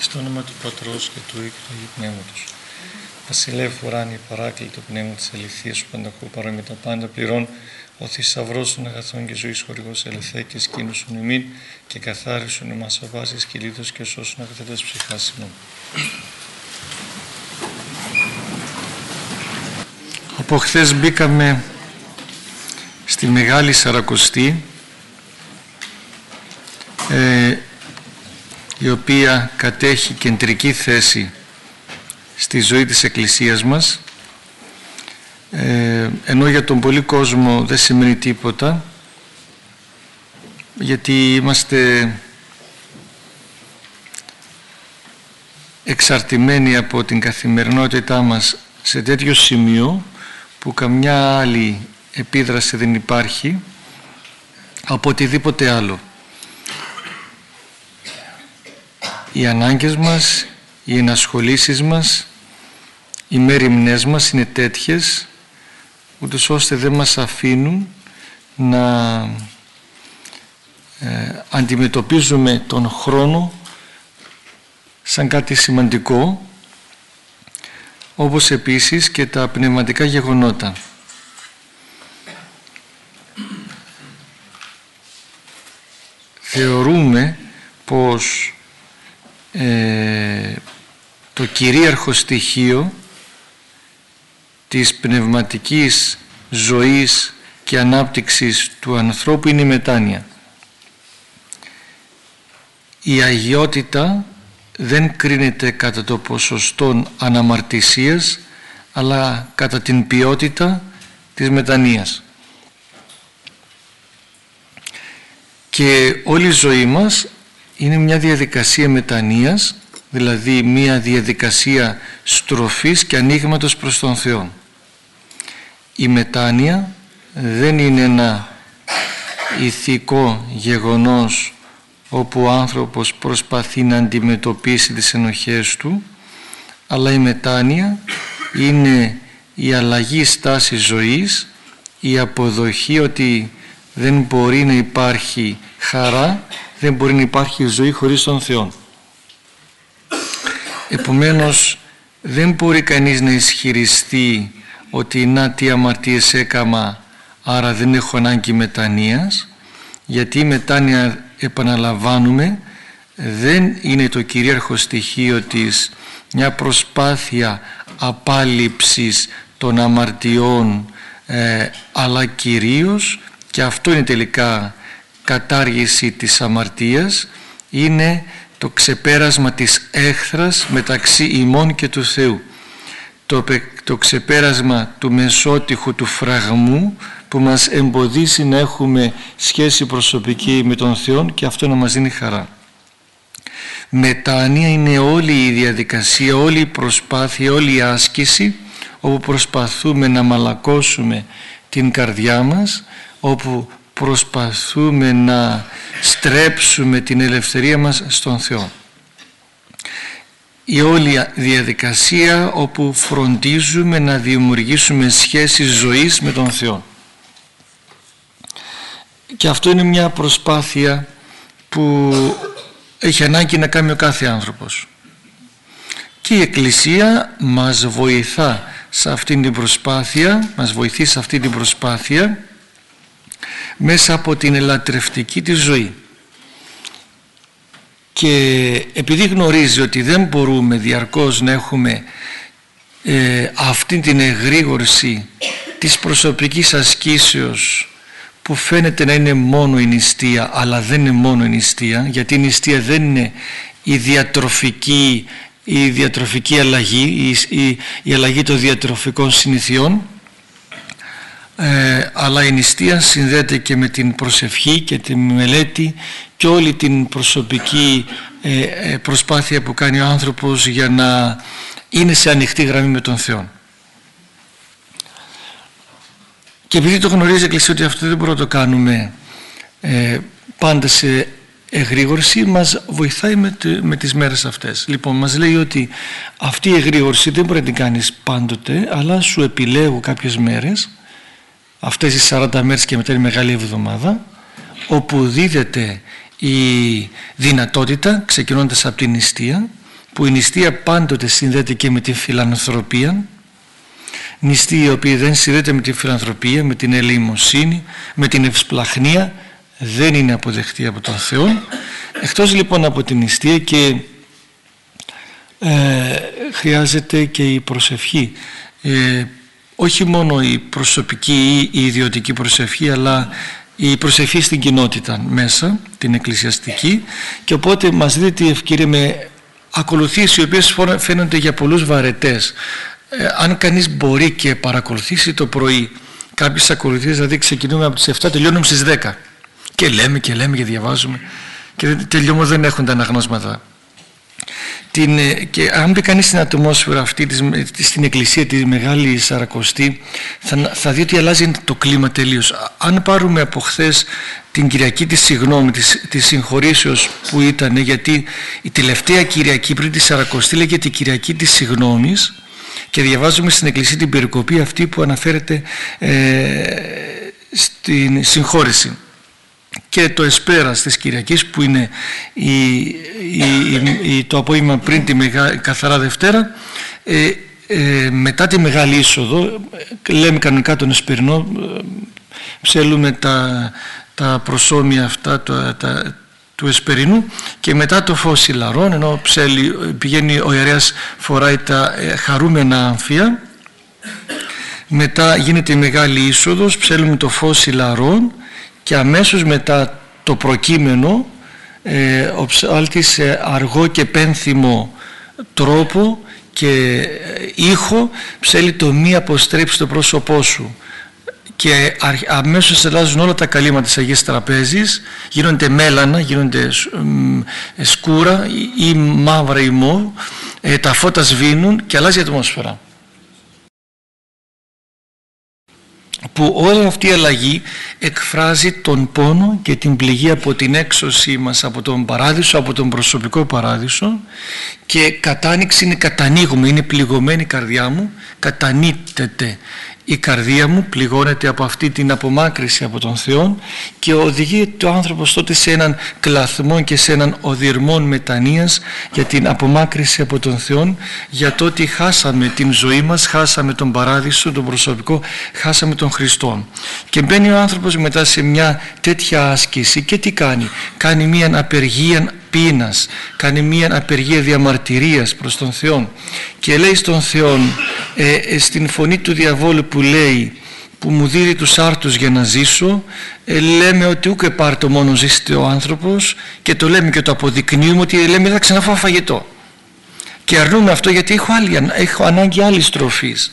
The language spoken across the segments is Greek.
Στο όνομα του Πατρός και του Υιού και του Αγίου Πνεύματος. Βασιλεύ ουράνι παράκλητο πνεύμα της αληθείας σου πανταχού παρά με τα πάντα πληρών ο θησαυρός των αγαθών και ζωής χορηγός ελευθέ και σκήνωσον ημίν και καθάρισον εμά από βάση κυλίδο και σώσον αγαθετέ ψυχάς ημών. Από χθες μπήκαμε στη Μεγάλη Σαρακοστή ε, η οποία κατέχει κεντρική θέση στη ζωή της Εκκλησίας μας ε, ενώ για τον πολύ κόσμο δεν σημαίνει τίποτα γιατί είμαστε εξαρτημένοι από την καθημερινότητά μας σε τέτοιο σημείο που καμιά άλλη επίδραση δεν υπάρχει από οτιδήποτε άλλο. Οι ανάγκες μας, οι ενασχολήσεις μας, οι μέρημνές μας είναι τέτοιες ούτως ώστε δεν μας αφήνουν να ε, αντιμετωπίζουμε τον χρόνο σαν κάτι σημαντικό όπως επίσης και τα πνευματικά γεγονότα. Θεωρούμε πως ε, το κυρίαρχο στοιχείο της πνευματικής ζωής και ανάπτυξης του ανθρώπου είναι η μετάνοια. Η αγιότητα δεν κρίνεται κατά το ποσοστό αναμαρτησίας αλλά κατά την ποιότητα της μετανοίας. Και όλη η ζωή μας είναι μια διαδικασία μετανοίας δηλαδή μια διαδικασία στροφής και ανοίγματος προς τον Θεό. Η μετάνοια δεν είναι ένα ηθικό γεγονός όπου ο άνθρωπος προσπαθεί να αντιμετωπίσει τις ενοχές του αλλά η μετάνοια είναι η αλλαγή στάση ζωής η αποδοχή ότι δεν μπορεί να υπάρχει χαρά δεν μπορεί να υπάρχει ζωή χωρίς τον Θεό επομένως δεν μπορεί κανείς να ισχυριστεί ότι να τι αμαρτίες έκαμα άρα δεν έχω ανάγκη μετανοίας γιατί η μετάνοια επαναλαμβάνουμε δεν είναι το κυρίαρχο στοιχείο της μια προσπάθεια απάλληψης των αμαρτιών ε, αλλά κυρίως και αυτό είναι τελικά κατάργηση της αμαρτίας είναι το ξεπέρασμα της έχθρας μεταξύ ημών και του Θεού το, το ξεπέρασμα του μεσότυχου του φραγμού που μας εμποδίσει να έχουμε σχέση προσωπική με τον Θεό και αυτό να μας δίνει χαρά. Μετάνοια είναι όλη η διαδικασία, όλη η προσπάθεια, όλη η άσκηση όπου προσπαθούμε να μαλακώσουμε την καρδιά μας, όπου προσπαθούμε να στρέψουμε την ελευθερία μας στον Θεό η όλη διαδικασία όπου φροντίζουμε να δημιουργήσουμε σχέσεις ζωής με τον Θεό. Και αυτό είναι μια προσπάθεια που έχει ανάγκη να κάνει ο κάθε άνθρωπος. Και η Εκκλησία μας βοηθά σε αυτή την προσπάθεια, μας βοηθεί σε αυτή την προσπάθεια μέσα από την ελατρευτική της ζωή. Και επειδή γνωρίζει ότι δεν μπορούμε διαρκώς να έχουμε ε, αυτή την εγρήγορση της προσωπικής ασκήσεως που φαίνεται να είναι μόνο η νηστεία αλλά δεν είναι μόνο η νηστεία γιατί η νηστεία δεν είναι η διατροφική, η διατροφική αλλαγή η, η, η αλλαγή των διατροφικών συνηθιών ε, αλλά η νηστεία συνδέεται και με την προσευχή και τη μελέτη και όλη την προσωπική ε, ε, προσπάθεια που κάνει ο άνθρωπος για να είναι σε ανοιχτή γραμμή με τον Θεό. Και επειδή το γνωρίζει η Εκκλησία ότι αυτό δεν μπορούμε να το κάνουμε ε, πάντα σε εγρήγορση μας βοηθάει με, με τις μέρες αυτές. Λοιπόν, μας λέει ότι αυτή η εγρήγορση δεν μπορεί να την κάνεις πάντοτε αλλά σου επιλέγω κάποιες μέρες αυτές οι 40 μέρες και μετά η Μεγάλη Εβδομάδα όπου δίδεται η δυνατότητα ξεκινώντας από την νηστεία που η νηστεία πάντοτε συνδέεται και με την φιλανθρωπία. Νηστεία η οποία δεν συνδέεται με την φιλανθρωπία, με την ελεημοσύνη, με την ευσπλαχνία δεν είναι αποδεκτή από τον Θεό. Εκτός λοιπόν από την νηστεία και ε, χρειάζεται και η προσευχή. Ε, όχι μόνο η προσωπική ή η ιδιωτική προσευχή αλλά η προσευχή στην κοινότητα μέσα, την εκκλησιαστική. Και οπότε μας δίνει τη ευκαιρία με ακολουθήσεις οι οποίες φαίνονται για πολλούς βαρετές. Ε, αν κανείς μπορεί και παρακολουθήσει το πρωί κάποιες ακολουθήσεις δηλαδή ξεκινούμε από τις 7 τελειώνουμε στις 10 και λέμε και λέμε και διαβάζουμε. Και τελειώμα δεν έχουν τα αναγνώσματα την, ε, και αν μπει κανείς στην ατμόσφαιρα αυτή στην εκκλησία της Μεγάλη Σαρακοστή θα, θα δει ότι αλλάζει το κλίμα τελείως. Αν πάρουμε από χθες την Κυριακή της συγγνώμη της, της συγχωρήσεως που ήταν γιατί η τελευταία Κυριακή πριν τη Σαρακοστή λέγεται η Κυριακή της συγγνώμης και διαβάζουμε στην εκκλησία την περικοπή αυτή που αναφέρεται ε, στην συγχώρηση και το εσπέρας της Κυριακής που είναι η, η, το απόγευμα πριν τη μεγα, καθαρά Δευτέρα ε, ε, μετά τη Μεγάλη Είσοδο λέμε κανονικά τον εσπερινό ψέλουμε τα, τα προσώμια αυτά τα, τα, του εσπερινού και μετά το φως ηλαρών ενώ ψέλει, πηγαίνει ο ιερέας φοράει τα ε, χαρούμενα αμφία. Μετά γίνεται η Μεγάλη Είσοδος ψέλουμε το φως ηλαρών και αμέσως μετά το προκείμενο ε, ο ψάλτης σε αργό και πένθυμο τρόπο και ε, ήχο ψέλει το μη αποστρέψει το πρόσωπό σου και αμέσως αλλάζουν όλα τα καλύματα της Αγίας Τραπέζης γίνονται μέλανα, γίνονται σκούρα ή μαύρα ή μο, ε, τα φώτα σβήνουν και αλλάζει η ατμόσφαιρα. Που όλη αυτή η αλλαγή εκφράζει τον πόνο και την πληγή από την έξωση μας από τον παράδεισο, από τον προσωπικό παράδεισο και κατάνοιξη είναι κατανοίγουμε, είναι πληγωμένη η καρδιά μου, κατανείπτεται η καρδία μου πληγώνεται από αυτή την απομάκρυση από τον Θεό και οδηγεί το άνθρωπος τότε σε έναν κλαθμό και σε έναν οδυρμό μετανοίας για την απομάκρυση από τον Θεό για το ότι χάσαμε την ζωή μας, χάσαμε τον παράδεισο, τον προσωπικό, χάσαμε τον Χριστό. Και μπαίνει ο άνθρωπος μετά σε μια τέτοια άσκηση και τι κάνει; Κάνει μια απεργία πείνας, κάνει μία απεργία διαμαρτυρίας προς τον Θεό και λέει στον Θεό ε, ε, στην φωνή του διαβόλου που λέει που μου δίδει τους άρτους για να ζήσω ε, λέμε ότι ούτε πάρτο μόνος ζήσετε ο άνθρωπος και το λέμε και το αποδεικνύουμε ότι λέμε θα ξαναφάω φαγητό και αρνούμε αυτό γιατί έχω, άλλη, έχω ανάγκη άλλης τροφής.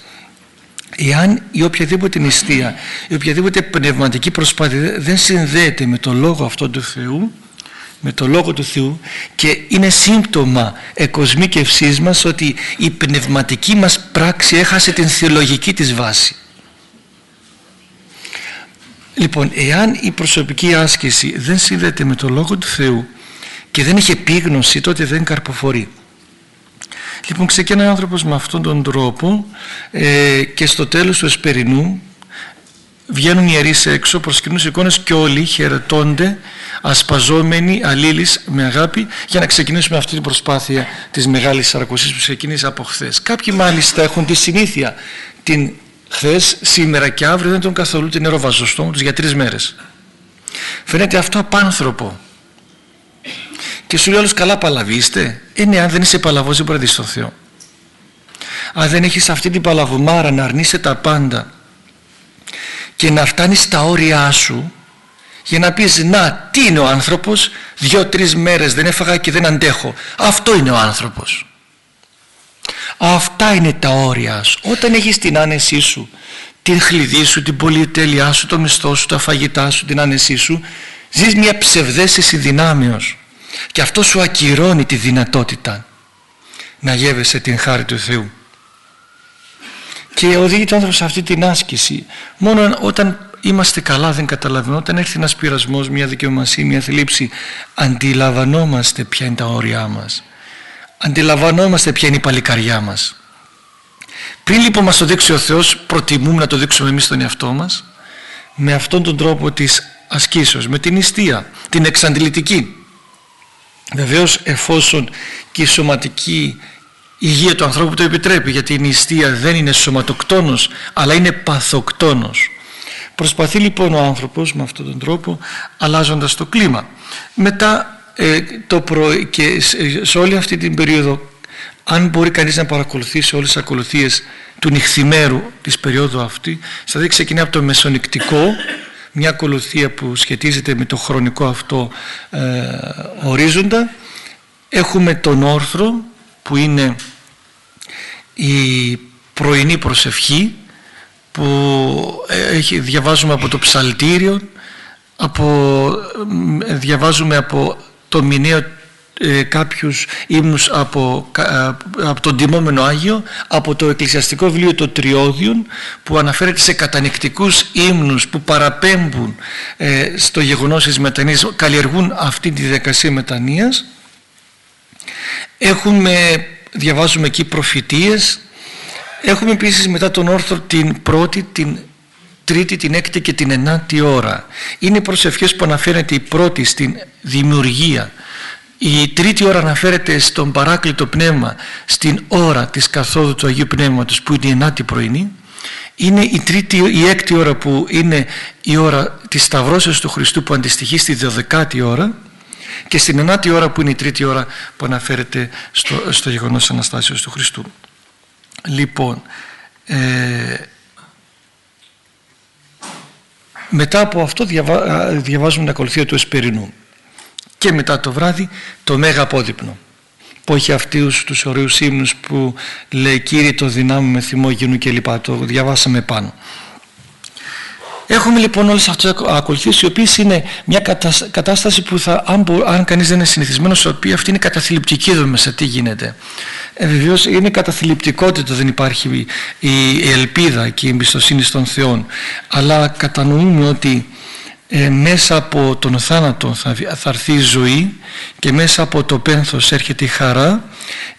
Εάν η οποιαδήποτε νηστεία η οποιαδήποτε πνευματική προσπάθεια δεν συνδέεται με το λόγο αυτό του Θεού με το Λόγο του Θεού και είναι σύμπτωμα εκοσμίκευσής μας ότι η πνευματική μας πράξη έχασε την θεολογική της βάση. Λοιπόν, εάν η προσωπική άσκηση δεν συνδέεται με το Λόγο του Θεού και δεν έχει επίγνωση, τότε δεν καρποφορεί. Λοιπόν, ξεκινάει ο άνθρωπος με αυτόν τον τρόπο ε, και στο τέλος του εσπερινού βγαίνουν οι ιερείς έξω, προσκυνούν εικόνες και όλοι χαιρετώνται ασπαζόμενοι αλλήλεις με αγάπη για να ξεκινήσουμε αυτή την προσπάθεια της Μεγάλης Σαρακοσής που ξεκίνησε από χθες. Κάποιοι μάλιστα έχουν τη συνήθεια την χθες, σήμερα και αύριο δεν τον καθόλου την νερό βάζω στο τους για τρεις μέρες. Φαίνεται αυτό απάνθρωπο. Και σου λέει όλος καλά παλαβίστε. Ε ναι, αν δεν είσαι παλαβός δεν μπορεί να δεις τον Θεό. Αν δεν έχεις αυτή την παλαβουμάρα να αρνείσαι τα πάντα και να φτάνεις στα όρια σου για να πεις να τι είναι ο άνθρωπος δυο-τρεις μέρες δεν έφαγα και δεν αντέχω αυτό είναι ο άνθρωπος. Αυτά είναι τα όρια σου. Όταν έχεις την άνεσή σου την χλειδί σου, την πολυτέλειά σου το μισθό σου, τα φαγητά σου, την άνεσή σου ζεις μια ψευδέστηση δυνάμεως. Και αυτό σου ακυρώνει τη δυνατότητα να γεύεσαι την χάρη του Θεού και οδηγεί τον άνθρωπο σε αυτή την άσκηση μόνο όταν είμαστε καλά δεν καταλαβαίνουμε όταν έρθει ένας πειρασμός, μια δικαιομασία, μια θλίψη αντιλαμβανόμαστε ποια είναι τα όρια μας. Αντιλαμβανόμαστε ποια είναι η παλικαριά μας. Πριν λοιπόν μας το δείξει ο Θεός προτιμούμε να το δείξουμε εμείς στον εαυτό μας με αυτόν τον τρόπο της ασκήσεως, με την νηστεία, την εξαντλητική. Βεβαίως εφόσον και η σωματική υγεία του ανθρώπου το επιτρέπει γιατί η νηστεία δεν είναι σωματοκτόνος αλλά είναι παθοκτόνος. Προσπαθεί λοιπόν ο άνθρωπος με αυτόν τον τρόπο αλλάζοντας το κλίμα. Μετά ε, το και σε όλη αυτή την περίοδο αν μπορεί κανείς να παρακολουθήσει όλες τις ακολουθίες του νυχθημέρου της περίοδου αυτή δηλαδή ξεκινάει από το μεσονικτικό μια ακολουθία που σχετίζεται με το χρονικό αυτό ε, ορίζοντα. Έχουμε τον όρθρο που είναι η πρωινή προσευχή που ε, έχει, διαβάζουμε από το ψαλτήριο από, διαβάζουμε από το μηνύο ε, κάποιους ύμνους από, ε, από τον τιμόμενο Άγιο από το εκκλησιαστικό βιβλίο το Τριώδιον που αναφέρεται σε κατανικτικούς ύμνους που παραπέμπουν ε, στο γεγονός της μετανοίας καλλιεργούν αυτή τη δεκασία μετανοίας έχουμε διαβάζουμε εκεί προφητείες. Έχουμε επίσης μετά τον όρθρο την πρώτη την τρίτη, την έκτη και την ενάτη ώρα. Είναι προσευχές που αναφέρεται η πρώτη στην δημιουργία. Η τρίτη ώρα αναφέρεται στον παράκλητο πνεύμα στην ώρα της καθόδου του Αγίου Πνεύματος που είναι η ενάτη πρωινή. Είναι η, τρίτη, η έκτη ώρα που είναι η ώρα της Σταυρώσεως του Χριστού που αντιστοιχεί στη δωδεκάτη ώρα και στην ενάτη ώρα που είναι η τρίτη ώρα που αναφέρεται στο, στο γεγονός της Αναστάσεως του Χριστού. Λοιπόν, ε, μετά από αυτό διαβα, διαβάζουμε την ακολουθία του Εσπερινού και μετά το βράδυ το Μέγα Απόδειπνο που έχει αυτούς τους ωραίους ύμνους που λέει «Κύριε το δυνάμει με θυμό γίνου» και λοιπά. Το διαβάσαμε πάνω. Έχουμε λοιπόν όλες αυτές τις ακολουθίες οι οποίες είναι μια κατάσταση που θα, αν, αν κανείς δεν είναι συνηθισμένος σε οποία αυτή είναι καταθλιπτική εδώ μέσα τι γίνεται. Ε, βεβαίως είναι καταθλιπτικότητα δεν υπάρχει η ελπίδα και η εμπιστοσύνη στον Θεό αλλά κατανοούμε ότι ε, μέσα από τον θάνατο θα, θα έρθει η ζωή και μέσα από το πένθος έρχεται η χαρά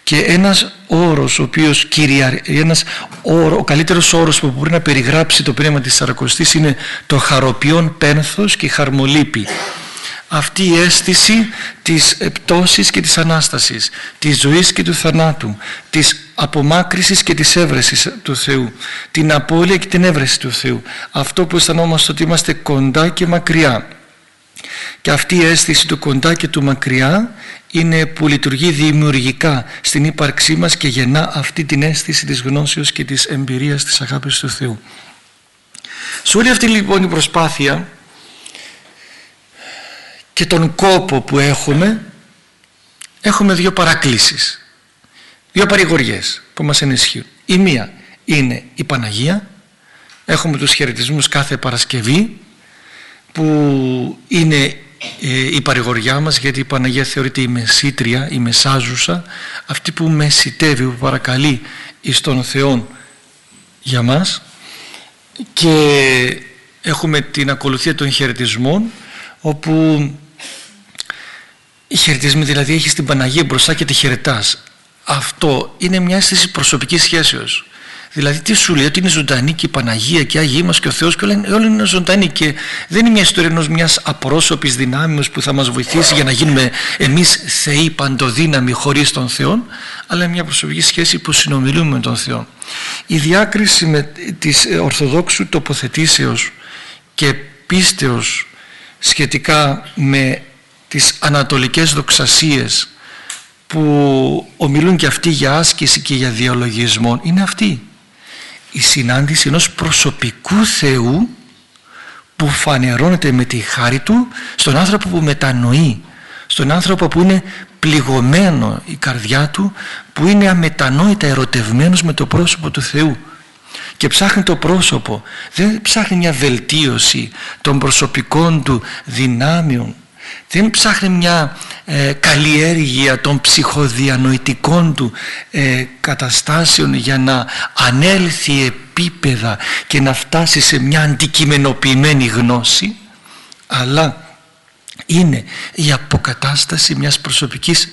και ένας όρος ο οποίος κυριαρ... ένας όρο, ο καλύτερος όρος που μπορεί να περιγράψει το πνεύμα της Σαρακοστής είναι το χαροποιόν πένθος και η χαρμολύπη αυτή η αίσθηση της πτώσης και της Ανάστασης, της ζωής και του θανάτου, της απομάκρυσης και της έβρεσης του Θεού, την απώλεια και την έβρεση του Θεού. Αυτό που αισθανόμαστε ότι είμαστε κοντά και μακριά. Και αυτή η αίσθηση του κοντά και του μακριά είναι που λειτουργεί δημιουργικά στην ύπαρξή μας και γεννά αυτή την αίσθηση της γνώσεως και της εμπειρίας της αγάπης του Θεού. Σε όλη αυτή λοιπόν η προσπάθεια και τον κόπο που έχουμε έχουμε δύο παρακλήσεις δύο παρηγοριές που μας ενισχύουν η μία είναι η Παναγία έχουμε τους χαιρετισμούς κάθε Παρασκευή που είναι ε, η παρηγοριά μας γιατί η Παναγία θεωρείται η μεσήτρια, η μεσάζουσα αυτή που μεσητεύει, που παρακαλεί εις τον Θεό για μας και έχουμε την ακολουθία των χαιρετισμών όπου οι χαιρετισμοί δηλαδή έχεις την Παναγία μπροστά και τη χαιρετάς. Αυτό είναι μια αίσθηση προσωπικής σχέσεως. Δηλαδή τι σου λέει, ότι είναι ζωντανή και η Παναγία και η Αγία μας και ο Θεός και όλα, είναι ζωντανή και δεν είναι μια ιστορία ενός μιας απρόσωπης δυνάμεως που θα μας βοηθήσει για να γίνουμε εμείς θεοί παντοδύναμοι χωρίς τον Θεό αλλά μια προσωπική σχέση που συνομιλούμε με τον Θεό. Η διάκριση με, της Ορθοδόξου τοποθετήσεως και πίστεως σχετικά με τις ανατολικές δοξασίες που ομιλούν και αυτοί για άσκηση και για διαλογισμό είναι αυτή η συνάντηση ενός προσωπικού Θεού που φανερώνεται με τη χάρη του στον άνθρωπο που μετανοεί στον άνθρωπο που είναι πληγωμένο η καρδιά του που είναι αμετανόητα ερωτευμένος με το πρόσωπο του Θεού. Και ψάχνει το πρόσωπο δεν ψάχνει μια βελτίωση των προσωπικών του δυνάμεων δεν ψάχνει μια ε, καλλιέργεια των ψυχοδιανοητικών του ε, καταστάσεων για να ανέλθει επίπεδα και να φτάσει σε μια αντικειμενοποιημένη γνώση αλλά είναι η αποκατάσταση μιας προσωπικής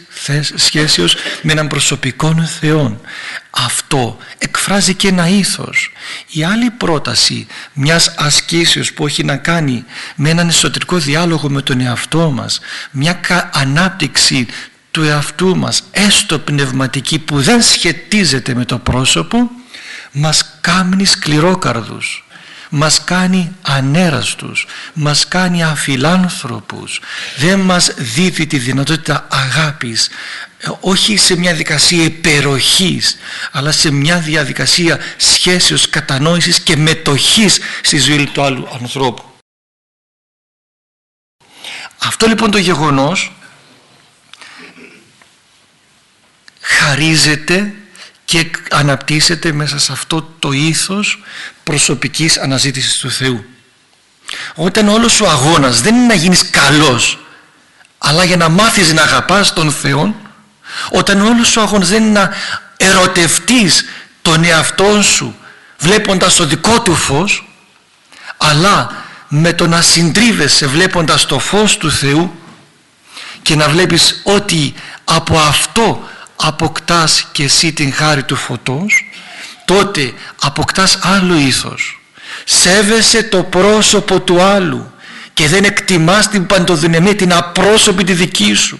σχέσεως με έναν προσωπικό Θεό. Αυτό εκφράζει και ένα ήθος. Η άλλη πρόταση μιας ασκήσεως που έχει να κάνει με έναν εσωτερικό διάλογο με τον εαυτό μας, μια ανάπτυξη του εαυτού μας, έστω πνευματική που δεν σχετίζεται με το πρόσωπο, μας κάνει σκληρόκαρδους μας κάνει ανέραστους, μας κάνει αφιλάνθρωπους, δεν μας δίδει τη δυνατότητα αγάπης, ε, όχι σε μια διαδικασία υπεροχής, αλλά σε μια διαδικασία σχέσεως, κατανόησης και μετοχής στη ζωή του άλλου ανθρώπου. Αυτό λοιπόν το γεγονός χαρίζεται και αναπτύσσεται μέσα σε αυτό το ήθος προσωπικής αναζήτησης του Θεού. Όταν όλος ο αγώνας δεν είναι να γίνεις καλός αλλά για να μάθεις να αγαπάς τον Θεό όταν όλος ο αγώνας δεν είναι να ερωτευτείς τον εαυτό σου βλέποντας το δικό του φως αλλά με το να συντρίβεσαι βλέποντας το φως του Θεού και να βλέπεις ότι από αυτό αποκτάς και εσύ την χάρη του φωτός τότε αποκτάς άλλο ήθος. Σέβεσαι το πρόσωπο του άλλου και δεν εκτιμάς την παντοδυναμία την απρόσωπη τη δική σου.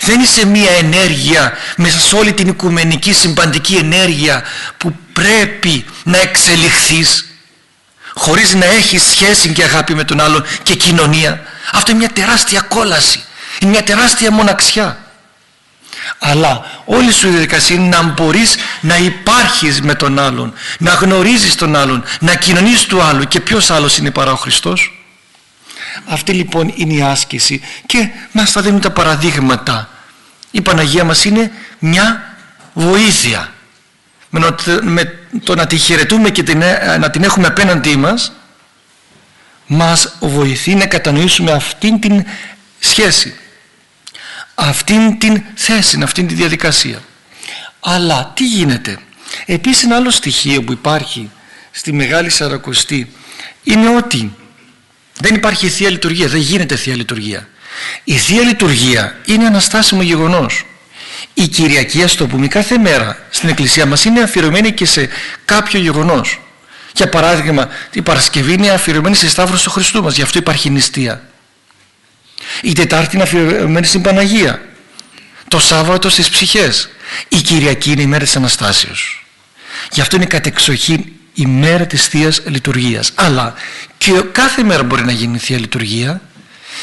Δεν είσαι μία ενέργεια μέσα σε όλη την οικουμενική συμπαντική ενέργεια που πρέπει να εξελιχθείς χωρίς να έχεις σχέση και αγάπη με τον άλλον και κοινωνία. Αυτό είναι μια τεράστια κόλαση είναι μια τεράστια μοναξιά αλλά όλη σου η διαδικασία είναι να μπορείς να υπάρχεις με τον άλλον να γνωρίζεις τον άλλον να κοινωνείς του άλλου. Και ποιος άλλος είναι παρά ο Χριστός; Αυτή λοιπόν είναι η άσκηση. Και μας θα δίνουν τα παραδείγματα. Η Παναγία μας είναι μια βοήθεια. Με το να τη χαιρετούμε και να την έχουμε απέναντί μας μας βοηθεί να κατανοήσουμε αυτήν την σχέση αυτήν την θέση, αυτήν τη διαδικασία. Αλλά τι γίνεται; Επίσης ένα άλλο στοιχείο που υπάρχει στη Μεγάλη Σαρακοστή είναι ότι δεν υπάρχει Θεία Λειτουργία, δεν γίνεται Θεία Λειτουργία. Η Θεία Λειτουργία είναι αναστάσιμο γεγονός. Η Κυριακή, ας το πούμε, κάθε μέρα στην Εκκλησία μας είναι αφιερωμένη και σε κάποιο γεγονός. Για παράδειγμα, η Παρασκευή είναι αφιερωμένη στη Σταύρωση του Χριστού μας, γι' αυτό υπάρχει νηστεία. Η Τετάρτη είναι αφιερωμένη στην Παναγία. Το Σάββατο στις ψυχές. Η Κυριακή είναι η μέρα της Αναστάσεως. Γι' αυτό είναι κατεξοχήν η μέρα της Θείας Λειτουργίας. Αλλά και κάθε μέρα μπορεί να γίνει Θεία Λειτουργία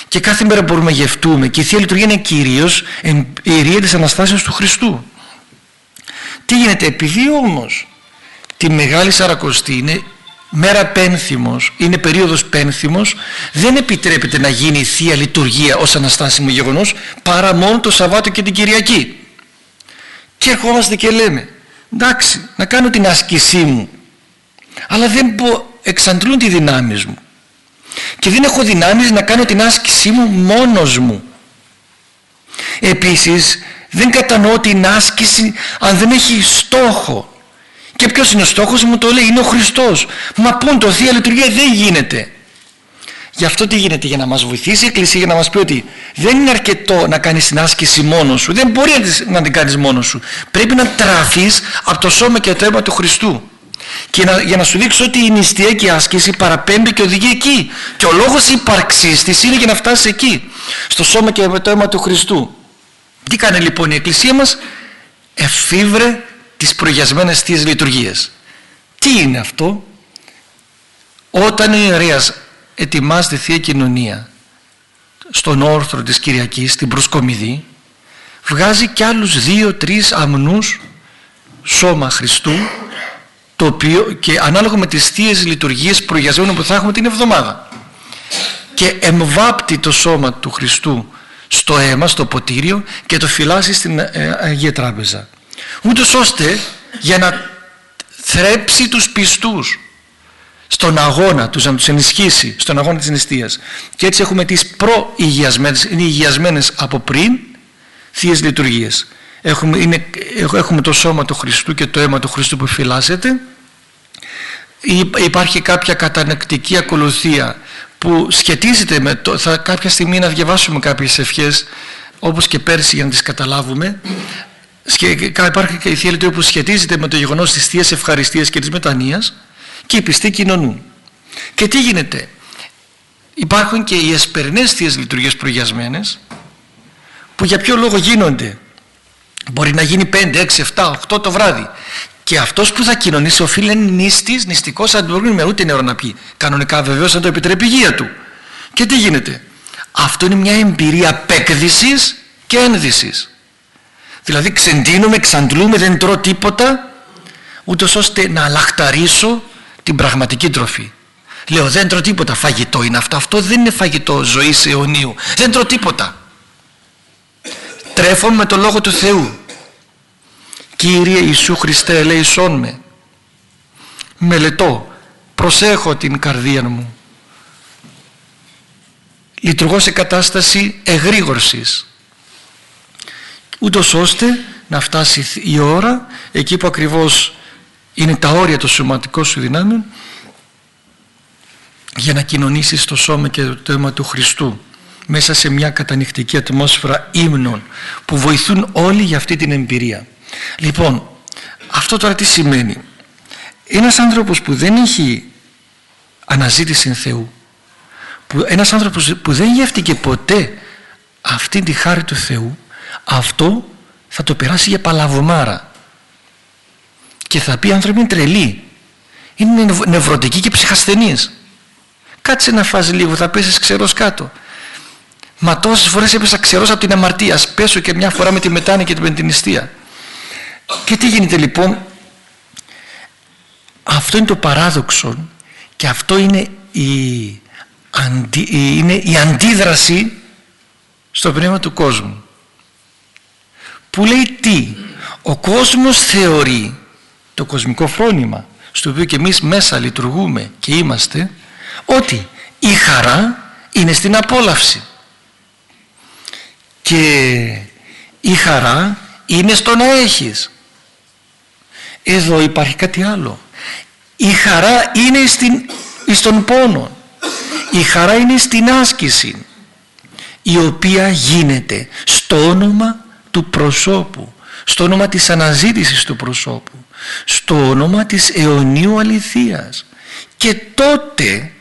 και κάθε μέρα μπορούμε να γευτούμε και η Θεία Λειτουργία είναι κυρίως η ιερία της Αναστάσεως του Χριστού. Τι γίνεται, επειδή όμως τη Μεγάλη Σαρακοστή είναι μέρα πένθυμος, είναι περίοδος πένθυμος, δεν επιτρέπεται να γίνει η Θεία Λειτουργία ως αναστάσιμο γεγονός παρά μόνο το Σαββάτο και την Κυριακή. Και ερχόμαστε και λέμε, εντάξει, να κάνω την άσκησή μου, αλλά δεν πω, εξαντλούν τη δυνάμεις μου. Και δεν έχω δυνάμεις να κάνω την άσκησή μου μόνος μου. Επίσης, δεν κατανοώ την άσκηση αν δεν έχει στόχο και ποιος είναι ο στόχος μου το λέει, είναι ο Χριστός. Μα πούν το Θεία Λειτουργία δεν γίνεται. Γι' αυτό τι γίνεται, για να μας βοηθήσει η Εκκλησία, για να μας πει ότι δεν είναι αρκετό να κάνεις την άσκηση μόνος σου. Δεν μπορεί να την κάνεις μόνος σου. Πρέπει να τραφείς από το σώμα και το αίμα του Χριστού. Και να, για να σου δείξω ότι η νηστεία και η άσκηση παραπέμπει και οδηγεί εκεί. Και ο λόγος ύπαρξής της είναι για να φτάσεις εκεί. Στο σώμα και το αίμα του Χριστού. Τι κάνει λοιπόν η Εκκλησία μας; Εφήβρε τις προγιασμένες Θείες Λειτουργίες. Τι είναι αυτό; Όταν ο ιερέας ετοιμάζει τη Θεία Κοινωνία στον όρθρο της Κυριακής, στην προσκομιδή, βγάζει κι άλλους δύο-τρεις αμνούς σώμα Χριστού το οποίο, και ανάλογα με τις Θείες Λειτουργίες προγιασμένων που θα έχουμε την εβδομάδα και εμβάπτει το σώμα του Χριστού στο αίμα, στο ποτήριο και το φυλάσει στην ε, Αγία Τράπεζα ούτως ώστε για να θρέψει τους πιστούς στον αγώνα τους, να τους ενισχύσει στον αγώνα της νηστείας. Και έτσι έχουμε τις προ-υγιασμένες, είναι υγιασμένες από πριν θείες λειτουργίες. Έχουμε, είναι, έχουμε το σώμα του Χριστού και το αίμα του Χριστού που φυλάσσεται. Υπάρχει κάποια κατανεκτική ακολουθία που σχετίζεται με το, θα κάποια στιγμή να διαβάσουμε κάποιες ευχές όπως και πέρσι για να τις καταλάβουμε υπάρχει και η Θεία Λειτουργία που σχετίζεται με το γεγονός της Θείας Ευχαριστίας και της Μετανοίας και οι πιστοί κοινωνούν. Και τι γίνεται; Υπάρχουν και οι εσπερινές Θείες Λειτουργίες προγιασμένες που για ποιο λόγο γίνονται; Μπορεί να γίνει 5, 6, 7, 8 το βράδυ. Και αυτός που θα κοινωνήσει οφείλει να είναι νηστής, νηστικός, αν δεν με ούτε νερό να πει. Κανονικά βεβαίως αν το επιτρέπει η υγεία του. Και τι γίνεται; Αυτό είναι μια εμπειρία απέκδησης και ένδυσης. Δηλαδή ξεντίνομαι, ξαντλούμε, δεν τρώω τίποτα, ούτως ώστε να αλαχταρίσω την πραγματική τροφή. Λέω δεν τρώω τίποτα, φαγητό είναι αυτό. Αυτό δεν είναι φαγητό ζωή αιωνίου. Δεν τρώω τίποτα. Τρέφομαι με το Λόγο του Θεού. Κύριε Ιησού Χριστέ ελέησόν με. Μελετώ, προσέχω την καρδία μου. Λειτουργώ σε κατάσταση εγρήγορσης. Ούτως ώστε να φτάσει η ώρα εκεί που ακριβώς είναι τα όρια των σωματικών σου δυνάμεων για να κοινωνήσεις το σώμα και το αίμα του Χριστού μέσα σε μια κατανυχτική ατμόσφαιρα ύμνων που βοηθούν όλοι για αυτή την εμπειρία. Λοιπόν, αυτό τώρα τι σημαίνει; Ένας άνθρωπος που δεν έχει αναζήτηση Θεού, που, ένας άνθρωπος που δεν γεύτηκε ποτέ αυτή τη χάρη του Θεού, αυτό θα το περάσει για παλαβομάρα. Και θα πει άνθρωποι είναι τρελοί. Είναι νευρωτικοί και ψυχασθενείς. Κάτσε να φας λίγο, θα πέσεις ξερός κάτω. Μα τόσες φορές έπεσα ξερός από την αμαρτία. Ας πέσω και μια φορά με τη μετάνοια και με την νηστεία. Και τι γίνεται λοιπόν; Αυτό είναι το παράδοξο και αυτό είναι η, είναι η αντίδραση στο πνεύμα του κόσμου. Που λέει τι. Ο κόσμος θεωρεί το κοσμικό φρόνημα στο οποίο και εμείς μέσα λειτουργούμε και είμαστε ότι η χαρά είναι στην απόλαυση. Και η χαρά είναι στο να έχεις. Εδώ υπάρχει κάτι άλλο. Η χαρά είναι στην, στον πόνο. Η χαρά είναι στην άσκηση η οποία γίνεται στο όνομα του προσώπου στο όνομα της αναζήτησης του προσώπου στο όνομα της αιωνίου αληθείας. Και τότε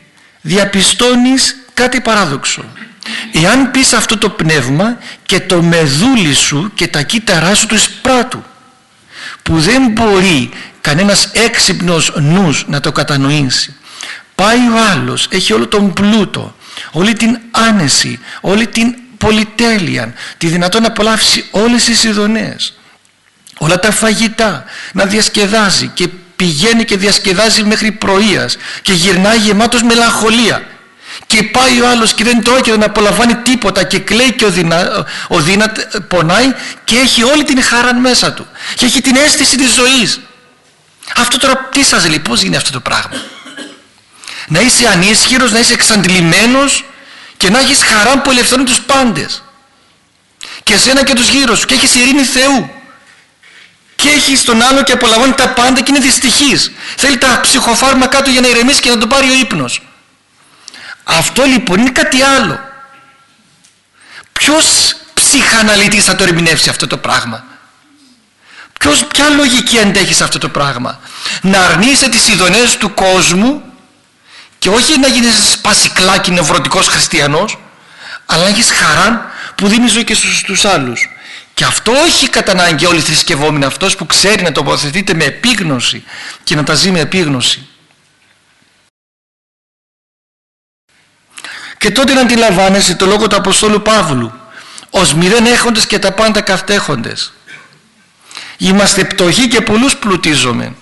διαπιστώνεις κάτι παράδοξο. Εάν πεις αυτό το πνεύμα και το μεδούλι σου και τα κύτταρά σου του εισπράττου που δεν μπορεί κανένας έξυπνος νους να το κατανοήσει πάει ο άλλος έχει όλο τον πλούτο όλη την άνεση όλη την πολυτέλεια τη δυνατόν να απολαύσει όλες τις ειδονές. Όλα τα φαγητά να διασκεδάζει και πηγαίνει και διασκεδάζει μέχρι πρωίας και γυρνάει γεμάτος μελαγχολία. Και πάει ο άλλος και δεν τρώει και δεν απολαμβάνει τίποτα και κλαίει και ο, δυνα, ο δύνατ πονάει και έχει όλη την χαρά μέσα του και έχει την αίσθηση της ζωής. Αυτό τώρα τι σας λέει πως είναι αυτό το πράγμα; Να είσαι ανίσχυρος, να είσαι εξαντλημένος και να έχεις χαρά που ελευθερώνει τους πάντες. Και εσένα και τους γύρω σου. Και έχεις ειρήνη Θεού. Και έχεις τον άλλο και απολαμβάνει τα πάντα και είναι δυστυχής. Θέλει τα ψυχοφάρμακά του για να ηρεμήσει και να τον πάρει ο ύπνος. Αυτό λοιπόν είναι κάτι άλλο. Ποιος ψυχαναλυτής θα το ερμηνεύσει αυτό το πράγμα; Ποιος, ποια λογική αντέχεις σε αυτό το πράγμα; Να αρνείσαι τις ειδονές του κόσμου και όχι να γίνεις σπασικλάκι νευρωτικός χριστιανός αλλά να έχεις χαρά που δίνεις ζωή και στους, στους άλλους και αυτό όχι κατά ανάγκη όλοι θρησκευόμενοι αυτός που ξέρει να τοποθετείται με επίγνωση και να τα ζει με επίγνωση. Και τότε να αντιλαμβάνεσαι το λόγο του Αποστόλου Παύλου ως μηδέν έχοντες και τα πάντα καυτέχοντες. Είμαστε πτωχοί και πολλούς πλουτίζομαι.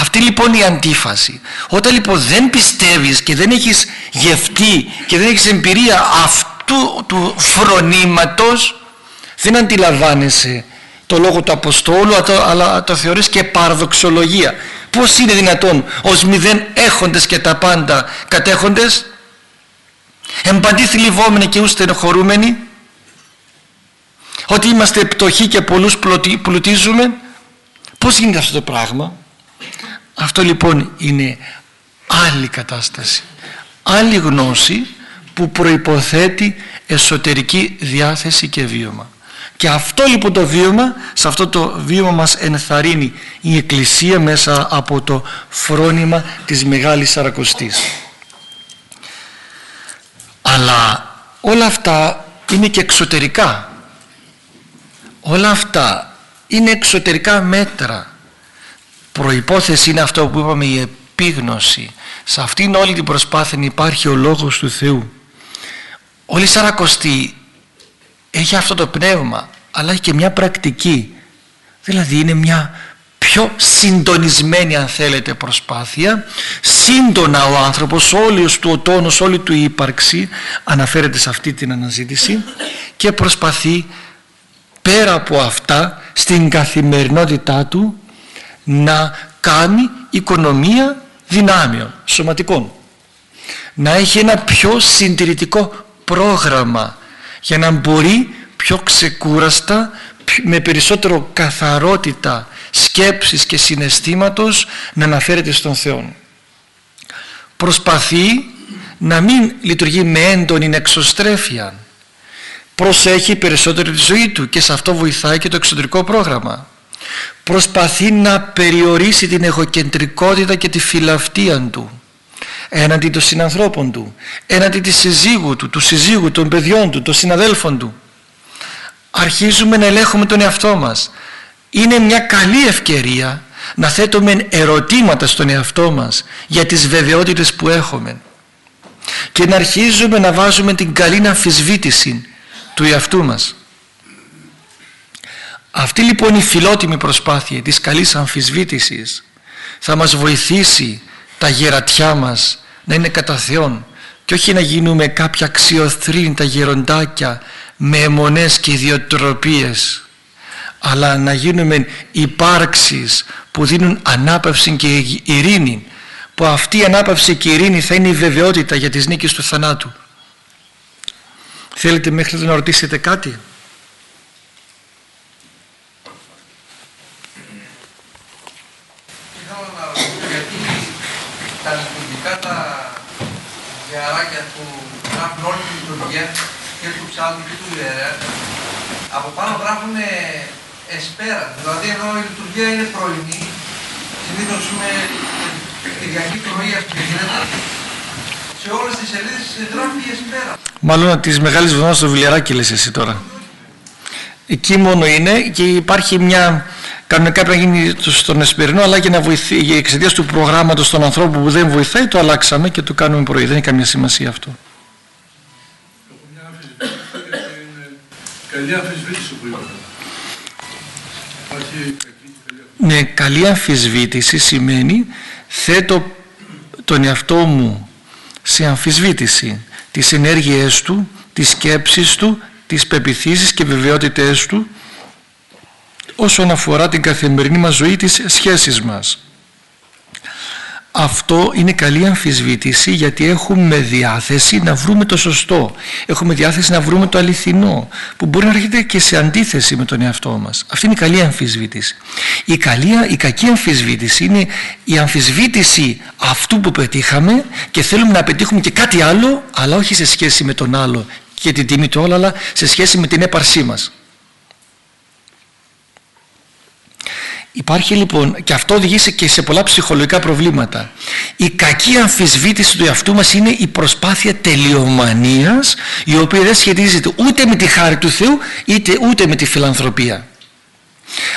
Αυτή λοιπόν η αντίφαση. Όταν λοιπόν δεν πιστεύεις και δεν έχεις γευτεί και δεν έχεις εμπειρία αυτού του φρονήματος δεν αντιλαμβάνεσαι το λόγο του Αποστόλου αλλά το θεωρείς και παραδοξολογία πως είναι δυνατόν ως μηδέν έχοντες και τα πάντα κατέχοντες; Εμπαντή θλιβόμενοι και ούς στενοχωρούμενοι ότι είμαστε πτωχοί και πολλούς πλουτίζουμε; Πως γίνεται αυτό το πράγμα; Αυτό λοιπόν είναι άλλη κατάσταση άλλη γνώση που προϋποθέτει εσωτερική διάθεση και βίωμα. Και αυτό λοιπόν το βίωμα, σε αυτό το βίωμα μας ενθαρρύνει η Εκκλησία μέσα από το φρόνημα της Μεγάλης Σαρακοστής. Αλλά όλα αυτά είναι και εξωτερικά. Όλα αυτά είναι εξωτερικά μέτρα. Προϋπόθεση είναι αυτό που είπαμε η επίγνωση. Σε αυτήν όλη την προσπάθεια υπάρχει ο Λόγος του Θεού. Όλη η Σαρακοστή έχει αυτό το πνεύμα αλλά έχει και μια πρακτική δηλαδή είναι μια πιο συντονισμένη αν θέλετε προσπάθεια σύντονα ο άνθρωπος όλος του ο τόνος, όλη του η ύπαρξη αναφέρεται σε αυτή την αναζήτηση και προσπαθεί πέρα από αυτά στην καθημερινότητά του να κάνει οικονομία δυνάμεων σωματικών να έχει ένα πιο συντηρητικό πρόγραμμα για να μπορεί πιο ξεκούραστα με περισσότερο καθαρότητα σκέψης και συναισθήματος να αναφέρεται στον Θεό. Προσπαθεί να μην λειτουργεί με έντονη εξωστρέφεια. Προσέχει περισσότερο τη ζωή του και σε αυτό βοηθάει και το εξωτερικό πρόγραμμα. Προσπαθεί να περιορίσει την εγωκεντρικότητα και τη φιλαυτία του έναντι των συνανθρώπων του, έναντι της συζύγου του, του συζύγου, των παιδιών του, των συναδέλφων του. Αρχίζουμε να ελέγχουμε τον εαυτό μας. Είναι μια καλή ευκαιρία να θέτουμε ερωτήματα στον εαυτό μας για τις βεβαιότητες που έχουμε και να αρχίζουμε να βάζουμε την καλή αμφισβήτηση του εαυτού μας. Αυτή λοιπόν η φιλότιμη προσπάθεια της καλής αμφισβήτησης θα μας βοηθήσει τα γερατιά μας να είναι κατά Θεόν και όχι να γίνουμε κάποια τα γεροντάκια με αιμονές και ιδιοτροπίες αλλά να γίνουμε υπάρξεις που δίνουν ανάπαυση και ειρήνη που αυτή η ανάπαυση και η ειρήνη θα είναι η βεβαιότητα για τις νίκες του θανάτου. Θέλετε μέχρι να ρωτήσετε κάτι; Και του ψάλτη και του ιερέα, από πάνω γράφουν εσπέρα. Δηλαδή ενώ η λειτουργία είναι πρωινή, συνήθως με Κυριακή πρωί αυτή γίνεται, σε όλες τις σελίδες γράφει εσπέρα. Μάλλον τη μεγάλη βδομάδα στο Βιλιαράκι λες εσύ τώρα. Εκεί μόνο είναι και υπάρχει μια κανονικά πρέπει να γίνει στον Εσπερινό αλλά για να βοηθεί για εξαιτίας του προγράμματος των ανθρώπων που δεν βοηθάει το αλλάξαμε και το κάνουμε πρωί δεν έχει καμία σημασία αυτό Καλή αμφισβήτηση που είπατε. Ναι, καλή αμφισβήτηση σημαίνει θέτω τον εαυτό μου σε αμφισβήτηση τις ενέργειές του, τις σκέψεις του, τις πεπιθήσεις και βεβαιότητές του όσον αφορά την καθημερινή μας ζωή, τις σχέσεις μας αυτό είναι καλή αμφισβήτηση γιατί έχουμε διάθεση να βρούμε το σωστό. Έχουμε διάθεση να βρούμε το αληθινό που μπορεί να έρχεται και σε αντίθεση με τον εαυτό μας. Αυτή είναι η καλή αμφισβήτηση. Η, καλή, η κακή αμφισβήτηση είναι η αμφισβήτηση αυτού που πετύχαμε και θέλουμε να πετύχουμε και κάτι άλλο αλλά όχι σε σχέση με τον άλλο και την τιμή του όλου αλλά σε σχέση με την έπαρσή μας. Υπάρχει λοιπόν και αυτό οδηγήσει και σε πολλά ψυχολογικά προβλήματα. Η κακή αμφισβήτηση του εαυτού μας είναι η προσπάθεια τελειομανίας η οποία δεν σχετίζεται ούτε με τη χάρη του Θεού είτε ούτε με τη φιλανθρωπία.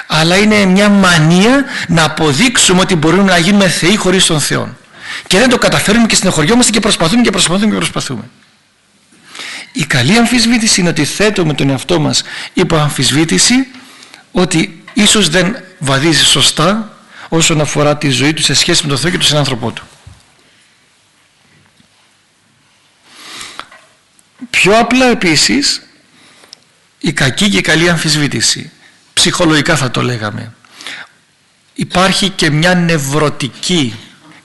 Αλλά είναι μια μανία να αποδείξουμε ότι μπορούμε να γίνουμε θεοί χωρίς τον Θεό. Και δεν το καταφέρουμε και συνεχωριόμαστε και προσπαθούμε και προσπαθούμε και προσπαθούμε. Η καλή αμφισβήτηση είναι ότι θέτουμε τον εαυτό μας υπό αμφισβήτηση ότι ίσως δεν βαδίζει σωστά όσον αφορά τη ζωή του σε σχέση με τον Θεό και τον συνάνθρωπό του. Πιο απλά επίσης η κακή και η καλή αμφισβήτηση ψυχολογικά θα το λέγαμε υπάρχει και μια νευρωτική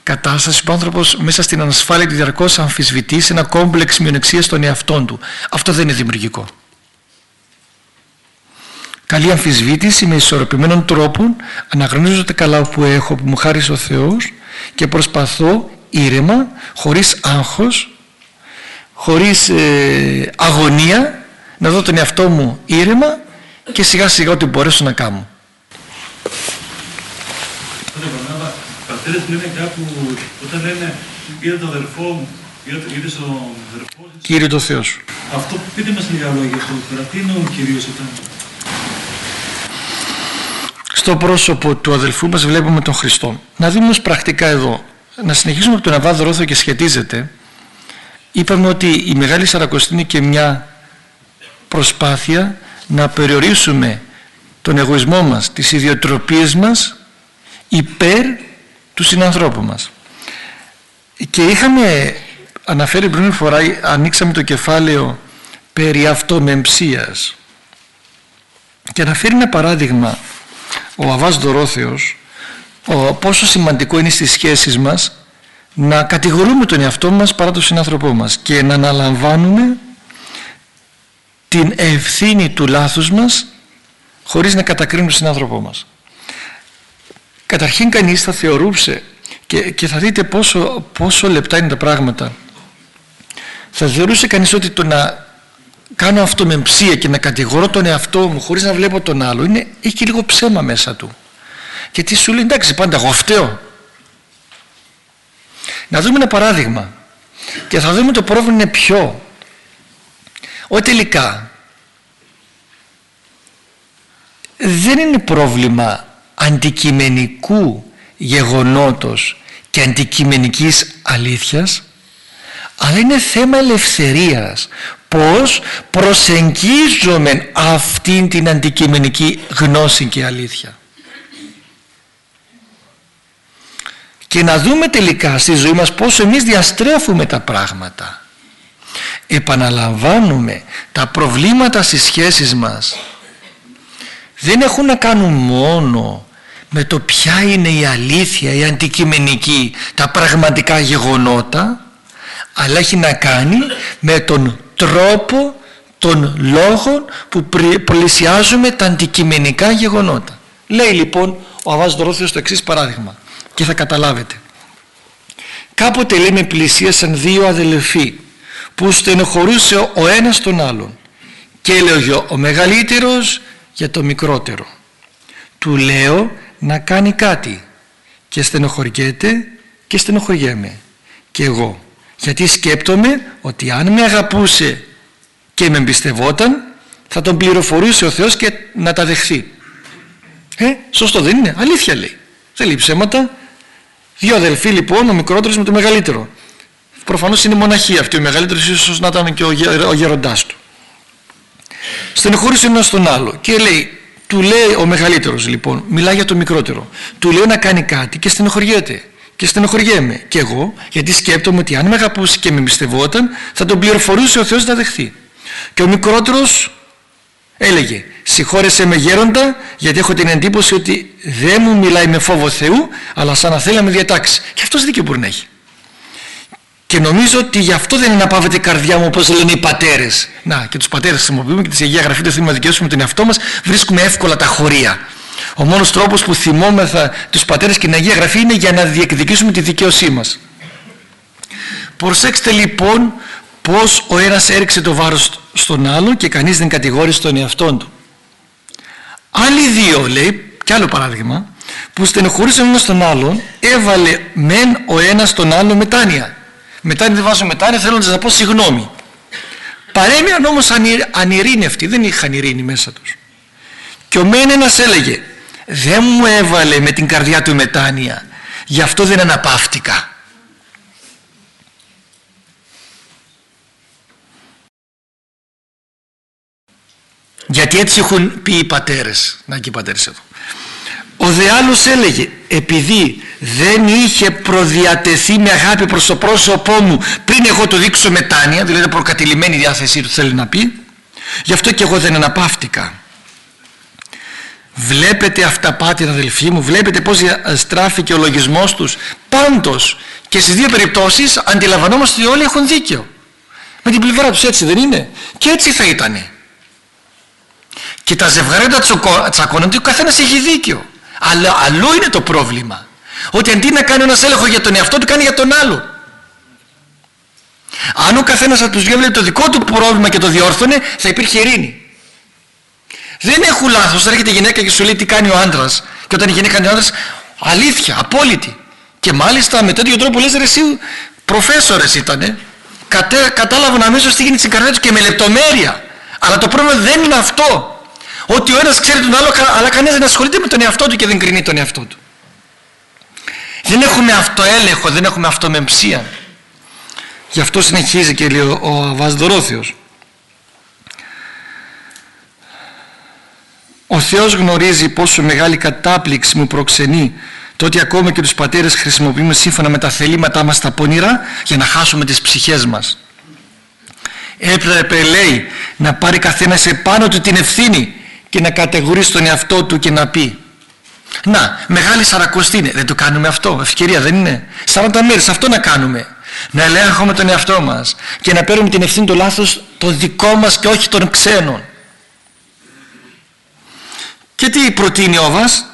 κατάσταση που ο άνθρωπος μέσα στην ανασφάλεια τη διαρκώς αμφισβητεί σε ένα κόμπλεξ μειονεξίας των εαυτών του αυτό δεν είναι δημιουργικό καλή αμφισβήτηση με ισορροπημένων τρόπων αναγνωρίζω τα καλά που έχω που μου χάρισε ο Θεός και προσπαθώ ήρεμα χωρίς άγχος χωρίς ε, αγωνία να δω τον εαυτό μου ήρεμα και σιγά σιγά ό,τι μπορέσω να κάνω. πατέρες που λένε κάπου, όταν λένε είδα τον αδερφό μου, είδες τον αδερφό σου. Κύριε το Θεό σου. Αυτό πείτε μας λίγα λόγια αυτό, τώρα τι εννοούν κυρίως όταν... Στο πρόσωπο του αδελφού μας βλέπουμε τον Χριστό. Να δούμε όμως πρακτικά εδώ. Να συνεχίσουμε από τον Αβάδ Ρόθο και σχετίζεται. Είπαμε ότι η Μεγάλη Σαρακοστή είναι και μια προσπάθεια να περιορίσουμε τον εγωισμό μας, τις ιδιοτροπίες μας υπέρ του συνανθρώπου μας. Και είχαμε αναφέρει πριν φορά, ανοίξαμε το κεφάλαιο περί αυτομεμψίας και αναφέρει ένα παράδειγμα ο Αβάς Δωρόθεος ο, πόσο σημαντικό είναι στις σχέσεις μας να κατηγορούμε τον εαυτό μας παρά τον συνάνθρωπό μας και να αναλαμβάνουμε την ευθύνη του λάθους μας χωρίς να κατακρίνουμε τον συνάνθρωπό μας. Καταρχήν κανείς θα θεωρούσε και, και θα δείτε πόσο, πόσο λεπτά είναι τα πράγματα. Θα θεωρούσε κανείς ότι το να κάνω αυτό με ψία και να κατηγορώ τον εαυτό μου χωρίς να βλέπω τον άλλο είναι, έχει και λίγο ψέμα μέσα του. Γιατί σου λέει εντάξει πάντα εγώ φταίω. Να δούμε ένα παράδειγμα και θα δούμε το πρόβλημα είναι ποιο. Ότι τελικά δεν είναι πρόβλημα αντικειμενικού γεγονότος και αντικειμενικής αλήθειας αλλά είναι θέμα ελευθερίας. Πως προσεγγίζουμε αυτήν την αντικειμενική γνώση και αλήθεια. Και να δούμε τελικά στη ζωή μας πως εμείς διαστρέφουμε τα πράγματα. Επαναλαμβάνουμε τα προβλήματα στις σχέσεις μας. Δεν έχουν να κάνουν μόνο με το ποια είναι η αλήθεια, η αντικειμενική, τα πραγματικά γεγονότα αλλά έχει να κάνει με τον τρόπο των λόγων που πλησιάζουμε τα αντικειμενικά γεγονότα. Λέει λοιπόν ο Αβάς Δρόθιος το εξής παράδειγμα και θα καταλάβετε. Κάποτε λέει με πλησίασαν δύο αδελφοί που στενοχωρούσε ο ένας τον άλλον και έλεγε ο μεγαλύτερος για το μικρότερο. Του λέω να κάνει κάτι και στενοχωριέται και στενοχωριέμαι και εγώ γιατί σκέπτομαι ότι αν με αγαπούσε και με εμπιστευόταν θα τον πληροφορούσε ο Θεός και να τα δεχθεί. Ε, σωστό δεν είναι, αλήθεια λέει. Δεν λέει ψέματα. Δύο αδελφοί λοιπόν, ο μικρότερος με το μεγαλύτερο. Προφανώς είναι μοναχή αυτή. Ο μεγαλύτερος ίσως να ήταν και ο, ο γεροντάς του. Στενοχώρησε ένα στον άλλο. Και λέει του λέει ο μεγαλύτερος λοιπόν μιλάει για το μικρότερο. Του λέει να κάνει κάτι και στενοχωριέται και στενοχωριέμαι και εγώ γιατί σκέπτομαι ότι αν με αγαπούσε και με εμπιστευόταν θα τον πληροφορούσε ο Θεός να δεχθεί και ο μικρότερος έλεγε συγχώρεσέ με γέροντα γιατί έχω την εντύπωση ότι δεν μου μιλάει με φόβο Θεού αλλά σαν να θέλει να με διατάξει και αυτός δίκιο μπορεί να έχει και νομίζω ότι γι' αυτό δεν αναπαύεται η καρδιά μου όπως λένε οι πατέρες. Να και τους πατέρες χρησιμοποιούμε και τη Αγία Γραφή το θύμα δικαιώσουμε τον εαυτό μας βρίσκουμε εύκολα τα χωρία. Ο μόνος τρόπος που θυμόμεθα τους πατέρες και την Αγία Γραφή είναι για να διεκδικήσουμε τη δικαίωσή μας. Προσέξτε λοιπόν πως ο ένας έριξε το βάρος στον άλλο και κανείς δεν κατηγόρησε τον εαυτό του. Άλλοι δύο λέει, και άλλο παράδειγμα, που στενοχωρήσαν ένα τον άλλον έβαλε μεν ο ένας τον άλλο μετάνοια μετά δεν βάζω μετά θέλοντας να πω συγγνώμη παρέμειαν όμως ανηρήνευτοι δεν είχαν ειρήνη μέσα τους και ο μεν ένας έλεγε δεν μου έβαλε με την καρδιά του μετάνοια. Γι' αυτό δεν αναπαύτηκα. Γιατί έτσι έχουν πει οι πατέρες. Να και οι πατέρες εδώ. Ο δε άλλος έλεγε επειδή δεν είχε προδιατεθεί με αγάπη προς το πρόσωπό μου πριν εγώ το δείξω μετάνοια δηλαδή προκατηλημένη διάθεσή του θέλει να πει γι' αυτό και εγώ δεν αναπαύτηκα βλέπετε αυτά πάτηρα αδελφοί μου βλέπετε πως στράφηκε ο λογισμός τους πάντως και στις δύο περιπτώσεις αντιλαμβανόμαστε ότι όλοι έχουν δίκιο με την πλευρά τους έτσι δεν είναι και έτσι θα ήτανε και τα ζευγάρια τσακώνονται ο καθένας έχει δίκιο αλλά αλλού είναι το πρόβλημα. Ότι αντί να κάνει ένας έλεγχος για τον εαυτό του κάνει για τον άλλο. Αν ο καθένας θα τους διέβλεπε το δικό του πρόβλημα και το διόρθωνε θα υπήρχε ειρήνη. Δεν έχουν λάθος, όταν έρχεται η γυναίκα και σου λέει τι κάνει ο άντρας και όταν η γυναίκα κάνει ο άντρας αλήθεια, απόλυτη. Και μάλιστα με τέτοιο τρόπο λες ρε εσύ προφέσορες ήτανε Κατέ, κατάλαβαν αμέσως τι γίνεται στην καρδιά τους και με λεπτομέρεια. Αλλά το πρόβλημα δεν είναι αυτό. Ότι ο ένας ξέρει τον άλλο αλλά κανένας δεν ασχολείται με τον εαυτό του και δεν κρίνει τον εαυτό του. Δεν έχουμε αυτοέλεγχο, δεν έχουμε αυτομεμψία. Γι' αυτό συνεχίζει και λέει ο, ο Αβάς Ο Θεός γνωρίζει πόσο μεγάλη κατάπληξη μου προξενεί το ότι ακόμα και τους πατέρες χρησιμοποιούμε σύμφωνα με τα θελήματά μας τα πονηρά για να χάσουμε τις ψυχές μας. Έπρεπε λέει να πάρει καθένας επάνω του την ευθύνη και να κατηγορήσει τον εαυτό του και να πει να, μεγάλη σαρακοστή είναι. Δεν το κάνουμε αυτό. Ευκαιρία δεν είναι. 40 μέρες αυτό να κάνουμε. Να ελέγχουμε τον εαυτό μας και να παίρνουμε την ευθύνη του λάθος το δικό μας και όχι των ξένων. Και τι προτείνει ο Βας.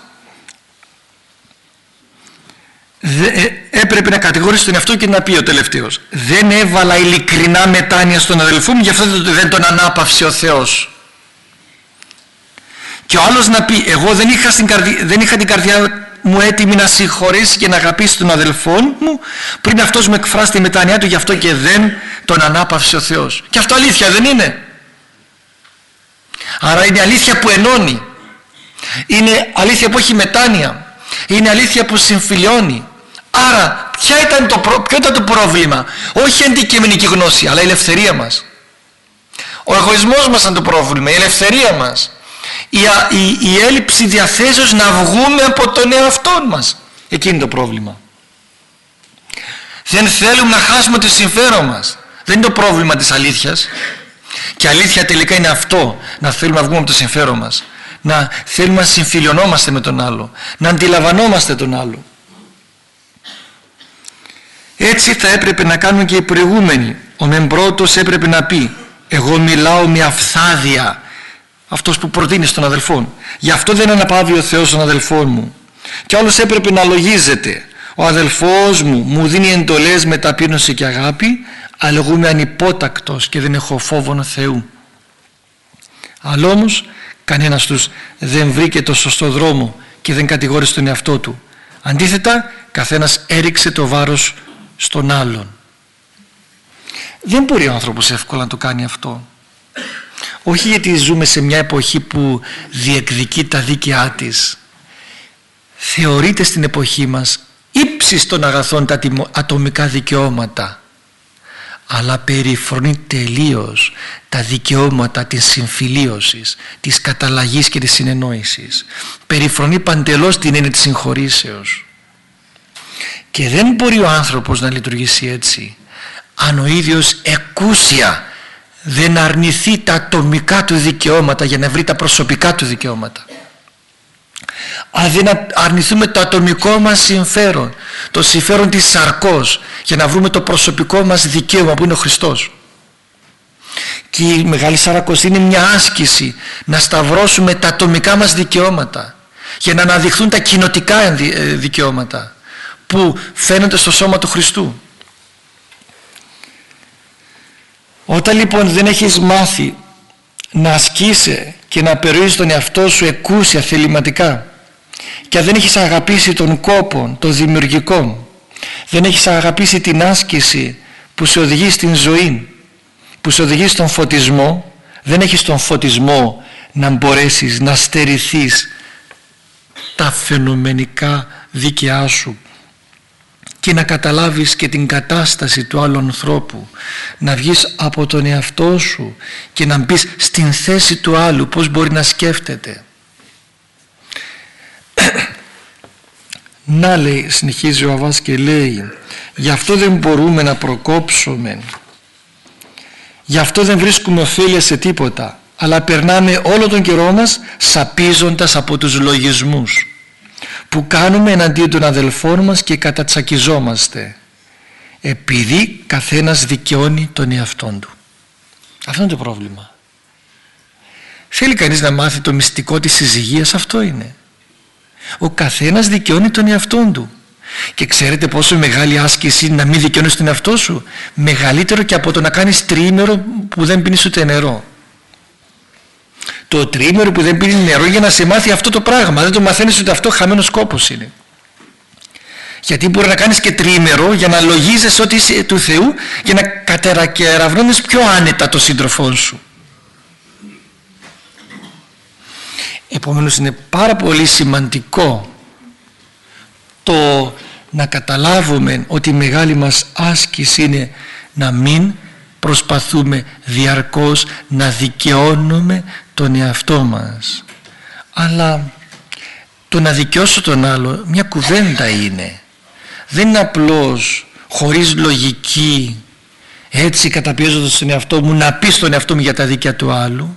Ε, έπρεπε να κατηγορήσει τον εαυτό και να πει ο τελευταίος. Δεν έβαλα ειλικρινά μετάνοια στον αδελφό μου γι' αυτό δεν τον ανάπαυσε ο Θεός και ο άλλος να πει εγώ δεν είχα, στην καρδιά, δεν είχα την καρδιά μου έτοιμη να συγχωρήσει και να αγαπήσει τον αδελφό μου πριν αυτός μου εκφράσει τη μετάνοιά του γι' αυτό και δεν τον ανάπαυσε ο Θεός και αυτό αλήθεια δεν είναι άρα είναι αλήθεια που ενώνει είναι αλήθεια που έχει μετάνοια. Είναι αλήθεια που συμφιλιώνει. Άρα ποια ήταν το, ποιο ήταν το πρόβλημα; Όχι αντικειμενική γνώση αλλά η ελευθερία μας. Ο εγωισμός μας ήταν το πρόβλημα η ελευθερία μας. Η, η, η έλλειψη διαθέσεως να βγούμε από τον εαυτό μας. Εκείνη το πρόβλημα. Δεν θέλουμε να χάσουμε το συμφέρον μας. Δεν είναι το πρόβλημα της αλήθειας. Και αλήθεια τελικά είναι αυτό να θέλουμε να βγούμε από το συμφέρον μας να θέλουμε να συμφιλιωνόμαστε με τον άλλο. Να αντιλαμβανόμαστε τον άλλο. Έτσι θα έπρεπε να κάνουν και οι προηγούμενοι. Ο Μεμπρότος έπρεπε να πει εγώ μιλάω με αυθάδεια αυτός που προτείνει στον αδελφό γι' αυτό δεν αναπαύει ο Θεός τον αδελφό μου. Και όλος έπρεπε να λογίζεται. Ο αδελφός μου μου δίνει εντολές με ταπείνωση και αγάπη αλλά εγώ είμαι ανυπότακτος και δεν έχω φόβο Θεού αλλά όμως κανένας τους δεν βρήκε το σωστό δρόμο και δεν κατηγόρησε τον εαυτό του. Αντίθετα καθένας έριξε το βάρος στον άλλον. Δεν μπορεί ο άνθρωπος εύκολα να το κάνει αυτό. Όχι γιατί ζούμε σε μια εποχή που διεκδικεί τα δίκαιά της. Θεωρείται στην εποχή μας ύψης των αγαθών τα ατομικά δικαιώματα αλλά περιφρονεί τελείως τα δικαιώματα της συμφιλίωσης, της καταλλαγής και της συνεννόησης. Περιφρονεί παντελώς την έννοια της συγχωρήσεως. Και δεν μπορεί ο άνθρωπος να λειτουργήσει έτσι αν ο ίδιος εκούσια δεν αρνηθεί τα ατομικά του δικαιώματα για να βρει τα προσωπικά του δικαιώματα αν δεν αρνηθούμε το ατομικό μας συμφέρον το συμφέρον της σαρκός για να βρούμε το προσωπικό μας δικαίωμα που είναι ο Χριστός. Και η Μεγάλη Σαρακοστή είναι μια άσκηση να σταυρώσουμε τα ατομικά μας δικαιώματα για να αναδειχθούν τα κοινοτικά ε, δικαιώματα που φαίνονται στο σώμα του Χριστού. Όταν λοιπόν δεν έχεις μάθει να ασκείσαι και να περιορίζεις τον εαυτό σου εκούσια θεληματικά και δεν έχεις αγαπήσει τον κόπο, το δημιουργικό δεν έχεις αγαπήσει την άσκηση που σε οδηγεί στην ζωή που σε οδηγεί στον φωτισμό δεν έχεις τον φωτισμό να μπορέσεις να στερηθείς τα φαινομενικά δίκαιά σου και να καταλάβεις και την κατάσταση του άλλου ανθρώπου να βγεις από τον εαυτό σου και να μπεις στην θέση του άλλου πως μπορεί να σκέφτεται να λέει συνεχίζει ο Αβάς και λέει γι' αυτό δεν μπορούμε να προκόψουμε γι' αυτό δεν βρίσκουμε ωφέλεια σε τίποτα αλλά περνάμε όλο τον καιρό μας σαπίζοντας από τους λογισμούς που κάνουμε εναντίον των αδελφών μας και κατατσακιζόμαστε επειδή καθένας δικαιώνει τον εαυτόν του. Αυτό είναι το πρόβλημα. Θέλει κανείς να μάθει το μυστικό της συζυγίας, αυτό είναι. Ο καθένας δικαιώνει τον εαυτόν του Και ξέρετε πόσο μεγάλη άσκηση να μην δικαιώνεις τον εαυτό σου; Μεγαλύτερο και από το να κάνεις τρίμερο που δεν πίνεις ούτε νερό. Το τρίμερο που δεν πίνεις νερό για να σε μάθει αυτό το πράγμα. Δεν το μαθαίνεις ότι αυτό χαμένος κόπος είναι. Γιατί μπορεί να κάνεις και τρίμερο για να λογίζεσαι ότι είσαι του Θεού για να κατερακεραυνώνεις πιο άνετα το σύντροφό σου. Επομένως είναι πάρα πολύ σημαντικό το να καταλάβουμε ότι η μεγάλη μας άσκηση είναι να μην προσπαθούμε διαρκώς να δικαιώνουμε τον εαυτό μας. Αλλά το να δικαιώσω τον άλλο μια κουβέντα είναι. Δεν είναι απλώς χωρίς λογική έτσι καταπιέζοντας τον εαυτό μου να πεις στον εαυτό μου για τα δίκαια του άλλου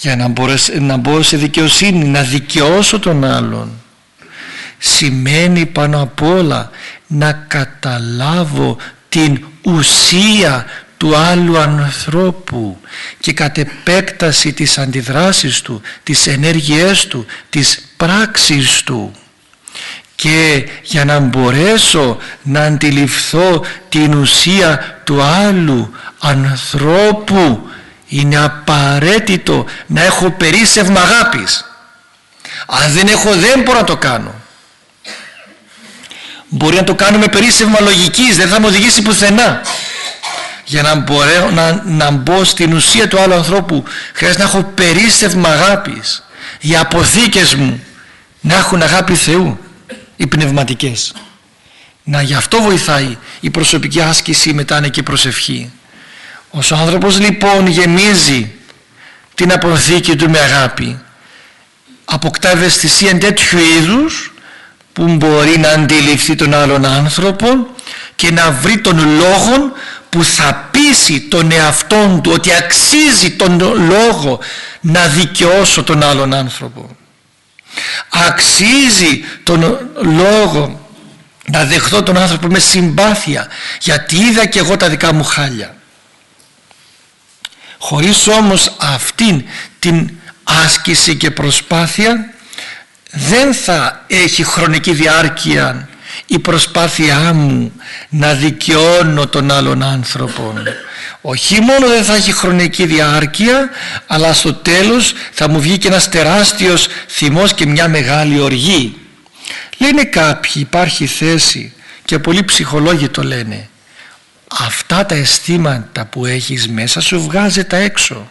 για να, μπορέσω, να μπω σε δικαιοσύνη να δικαιώσω τον άλλον σημαίνει πάνω απ' όλα να καταλάβω την ουσία του άλλου ανθρώπου και κατ' επέκταση της αντιδράσης του, της ενέργειές του, της πράξης του. Και για να μπορέσω να αντιληφθώ την ουσία του άλλου ανθρώπου είναι απαραίτητο να έχω περίσσευμα αγάπης. Αν δεν έχω δεν μπορώ να το κάνω. Μπορεί να το κάνω με περίσσευμα λογικής δεν θα μου οδηγήσει πουθενά. Για να μπορώ να, να μπω στην ουσία του άλλου ανθρώπου χρειάζεται να έχω περίσσευμα αγάπης. Οι αποθήκες μου να έχουν αγάπη Θεού οι πνευματικές. Να γι' αυτό βοηθάει η προσωπική άσκηση μετά και η προσευχή ο άνθρωπος λοιπόν γεμίζει την αποθήκη του με αγάπη. Αποκτά ευαισθησία τέτοιου είδους που μπορεί να αντιληφθεί τον άλλον άνθρωπο και να βρει τον λόγο που θα πείσει τον εαυτόν του ότι αξίζει τον λόγο να δικαιώσω τον άλλον άνθρωπο. Αξίζει τον λόγο να δεχθώ τον άνθρωπο με συμπάθεια γιατί είδα και εγώ τα δικά μου χάλια χωρίς όμως αυτήν την άσκηση και προσπάθεια δεν θα έχει χρονική διάρκεια η προσπάθειά μου να δικαιώνω τον άλλον άνθρωπο όχι μόνο δεν θα έχει χρονική διάρκεια αλλά στο τέλος θα μου βγει και ένας τεράστιος θυμός και μια μεγάλη οργή. Λένε κάποιοι υπάρχει θέση και πολλοί ψυχολόγοι το λένε αυτά τα αισθήματα που έχεις μέσα σου βγάζε τα έξω.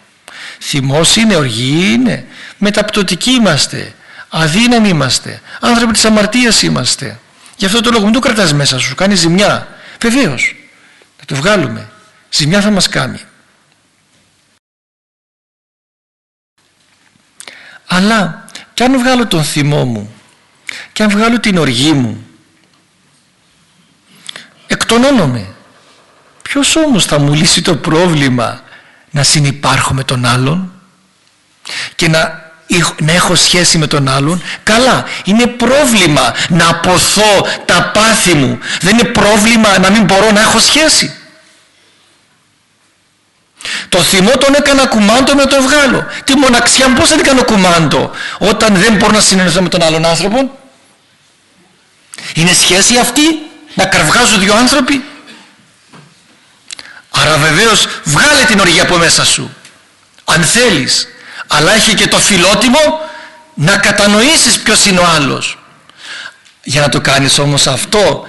Θυμός είναι, οργή είναι. Μεταπτωτικοί είμαστε. Αδύναμοι είμαστε. Άνθρωποι της αμαρτίας είμαστε. Γι' αυτό το λόγο μην το κρατάς μέσα σου. Κάνει ζημιά. Βεβαίως, να το βγάλουμε. Ζημιά θα μας κάνει. Αλλά και αν βγάλω τον θυμό μου και αν βγάλω την οργή μου εκτονώνομαι ποιος όμως θα μου λύσει το πρόβλημα να συνυπάρχω με τον άλλον και να, να έχω σχέση με τον άλλον; Καλά είναι πρόβλημα να αποθώ τα πάθη μου. Δεν είναι πρόβλημα να μην μπορώ να έχω σχέση. Το θυμό τον έκανα κουμάντο να το βγάλω. Τη μοναξιά μου πως θα την κάνω κουμάντο όταν δεν μπορώ να συνεννοηθώ με τον άλλον άνθρωπο; Είναι σχέση αυτή να καρβγάζω δύο άνθρωποι; Άρα βεβαίως βγάλε την οργή από μέσα σου. Αν θέλεις. Αλλά έχει και το φιλότιμο να κατανοήσεις ποιος είναι ο άλλος. Για να το κάνεις όμως αυτό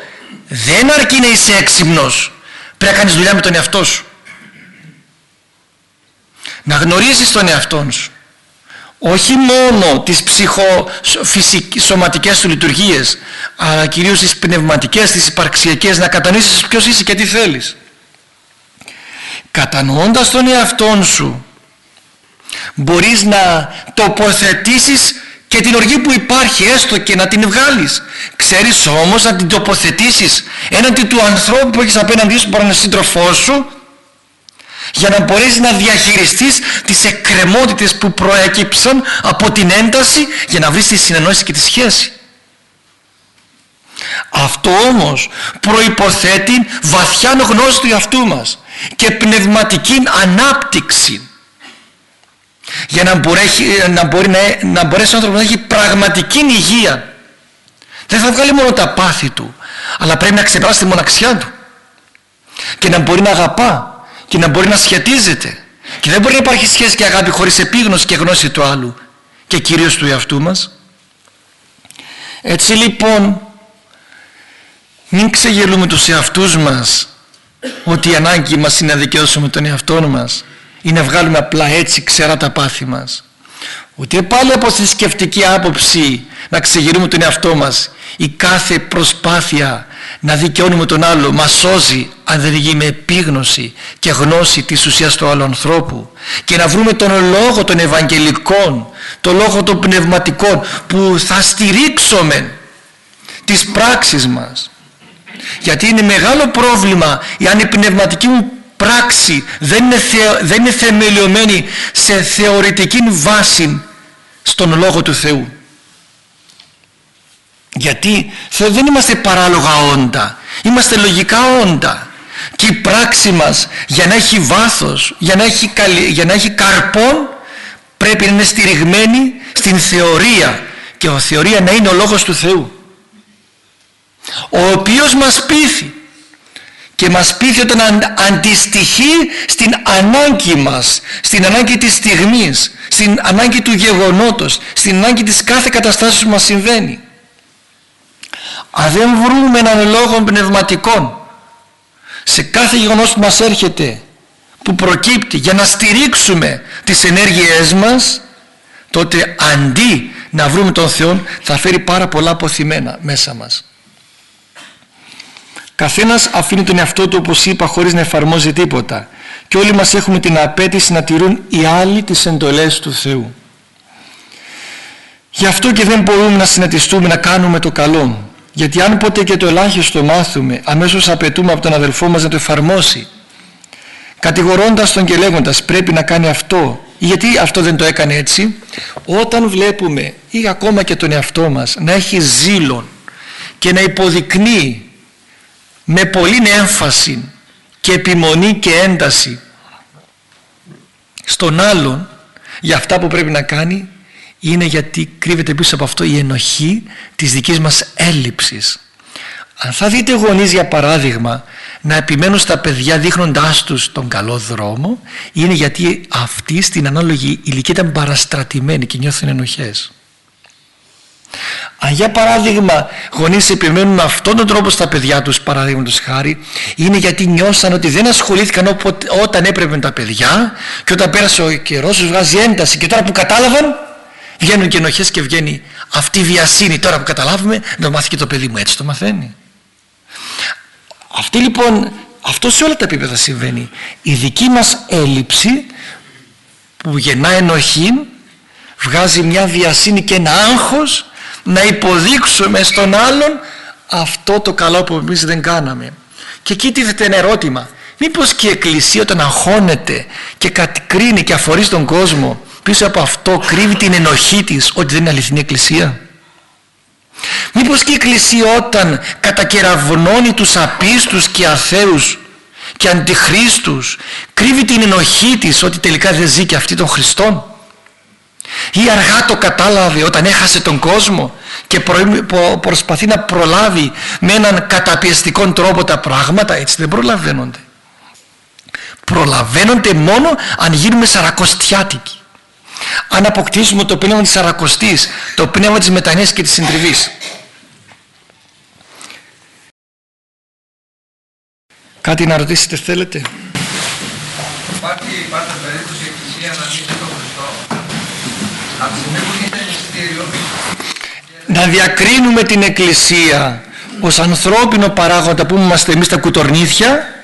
δεν αρκεί να είσαι έξυπνος. Πρέπει να κάνεις δουλειά με τον εαυτό σου. Να γνωρίζεις τον εαυτό σου. Όχι μόνο τις ψυχοσωματικές του λειτουργίες αλλά κυρίως τις πνευματικές, τις υπαρξιακές να κατανοήσεις ποιος είσαι και τι θέλεις κατανοώντας τον εαυτόν σου μπορείς να τοποθετήσεις και την οργή που υπάρχει έστω και να την βγάλεις. Ξέρεις όμως να την τοποθετήσεις έναντι του ανθρώπου που έχεις απέναντί σου μπορεί να είναι σύντροφός σου για να μπορείς να διαχειριστείς τις εκκρεμότητες που προέκυψαν από την ένταση για να βρεις τη συνεννόηση και τη σχέση αυτό όμως προϋποθέτει βαθιά γνώση του εαυτού μας και πνευματική ανάπτυξη. Για να, μπορέσει, να, μπορεί να, να μπορέσει ο άνθρωπος να έχει πραγματική υγεία. Δεν θα βγάλει μόνο τα πάθη του αλλά πρέπει να ξεπεράσει τη μοναξιά του. Και να μπορεί να αγαπά και να μπορεί να σχετίζεται. Και δεν μπορεί να υπάρχει σχέση και αγάπη χωρίς επίγνωση και γνώση του άλλου και κυρίως του εαυτού μας. Έτσι λοιπόν μην ξεγελούμε τους εαυτούς μας ότι η ανάγκη μας είναι να δικαιώσουμε τον εαυτό μας ή να βγάλουμε απλά έτσι ξερά τα πάθη μας. Ούτε πάλι από θρησκευτική άποψη να ξεγελούμε τον εαυτό μας η κάθε προσπάθεια να δικαιώνουμε τον άλλο μας σώζει αν δεν γίνει με επίγνωση και γνώση της ουσίας του άλλου ανθρώπου. Και να βρούμε τον λόγο των Ευαγγελικών τον λόγο των πνευματικών που θα στηρίξουμε τις πράξεις μας γιατί είναι μεγάλο πρόβλημα αν η πνευματική μου πράξη δεν είναι, δεν είναι θεμελιωμένη σε θεωρητική βάση στον Λόγο του Θεού. Γιατί δεν είμαστε παράλογα όντα. Είμαστε λογικά όντα. Και η πράξη μας για να έχει βάθος για να έχει, για να έχει καρπόν πρέπει να είναι στηριγμένη στην θεωρία. Και η θεωρία να είναι ο Λόγος του Θεού ο οποίος μας πείθει και μας πείθει όταν αντιστοιχεί στην ανάγκη μας στην ανάγκη της στιγμής στην ανάγκη του γεγονότος στην ανάγκη της κάθε καταστάσεως που μας συμβαίνει. Αν δεν βρούμε έναν λόγο πνευματικών σε κάθε γεγονός που μας έρχεται που προκύπτει για να στηρίξουμε τις ενέργειές μας τότε αντί να βρούμε τον Θεό θα φέρει πάρα πολλά αποθυμένα μέσα μας καθένας αφήνει τον εαυτό του όπως είπα χωρίς να εφαρμόζει τίποτα. Και όλοι μας έχουμε την απέτηση να τηρούν οι άλλοι τις εντολές του Θεού. Γι' αυτό και δεν μπορούμε να συναντιστούμε να κάνουμε το καλό. Γιατί αν ποτέ και το ελάχιστο μάθουμε αμέσως απαιτούμε από τον αδελφό μας να το εφαρμόσει. Κατηγορώντας τον και λέγοντας πρέπει να κάνει αυτό γιατί αυτό δεν το έκανε έτσι. Όταν βλέπουμε ή ακόμα και τον εαυτό μας να έχει ζήλον και να υποδεικνύει με πολύ έμφαση και επιμονή και ένταση στον άλλον για αυτά που πρέπει να κάνει είναι γιατί κρύβεται πίσω από αυτό η ενοχή της δικής μας έλλειψης. Αν θα δείτε γονείς για παράδειγμα να επιμένουν στα παιδιά δείχνοντάς τους τον καλό δρόμο είναι γιατί αυτοί στην ανάλογη ηλικία ήταν παραστρατημένοι και νιώθουν ενοχές. Αν για παράδειγμα γονείς επιμένουν με αυτόν τον τρόπο στα παιδιά τους παραδείγματος χάρη είναι γιατί νιώσαν ότι δεν ασχολήθηκαν όταν έπρεπε με τα παιδιά και όταν πέρασε ο καιρός τους βγάζει ένταση. Και τώρα που κατάλαβαν βγαίνουν και ενοχές και βγαίνει αυτή η βιασύνη. Τώρα που καταλάβουμε να το μάθει και το παιδί μου έτσι το μαθαίνει. Αυτή λοιπόν αυτό σε όλα τα επίπεδα συμβαίνει. Η δική μας έλλειψη που γεννά ενοχή βγάζει μια βιασύνη και ένα άγχος να υποδείξουμε στον άλλον αυτό το καλό που εμείς δεν κάναμε. Και εκεί τίθεται ένα ερώτημα. Μήπως και η Εκκλησία όταν αγχώνεται και κατηκρίνει και αφορεί στον κόσμο πίσω από αυτό κρύβει την ενοχή της ότι δεν είναι αληθινή Εκκλησία; Μήπως και η Εκκλησία όταν κατακεραυνώνει τους απίστους και αθέους και αντιχρίστους κρύβει την ενοχή της ότι τελικά δεν ζει και αυτή των Χριστών ή αργά το κατάλαβε όταν έχασε τον κόσμο και προσπαθεί να προλάβει με έναν καταπιεστικό τρόπο τα πράγματα έτσι δεν προλαβαίνονται. Προλαβαίνονται μόνο αν γίνουμε σαρακοστιάτικοι. Αν αποκτήσουμε το πνεύμα της σαρακοστής το πνεύμα της μετανοίας και της συντριβής. Κάτι να ρωτήσετε θέλετε; Υπάρχει, υπάρχει περίπτωση η Εκκλησία να μην τον Χριστό από τη στιγμή που γίνεται μυστήριο να διακρίνουμε την Εκκλησία ως ανθρώπινο παράγοντα που είμαστε εμείς τα κουτορνίθια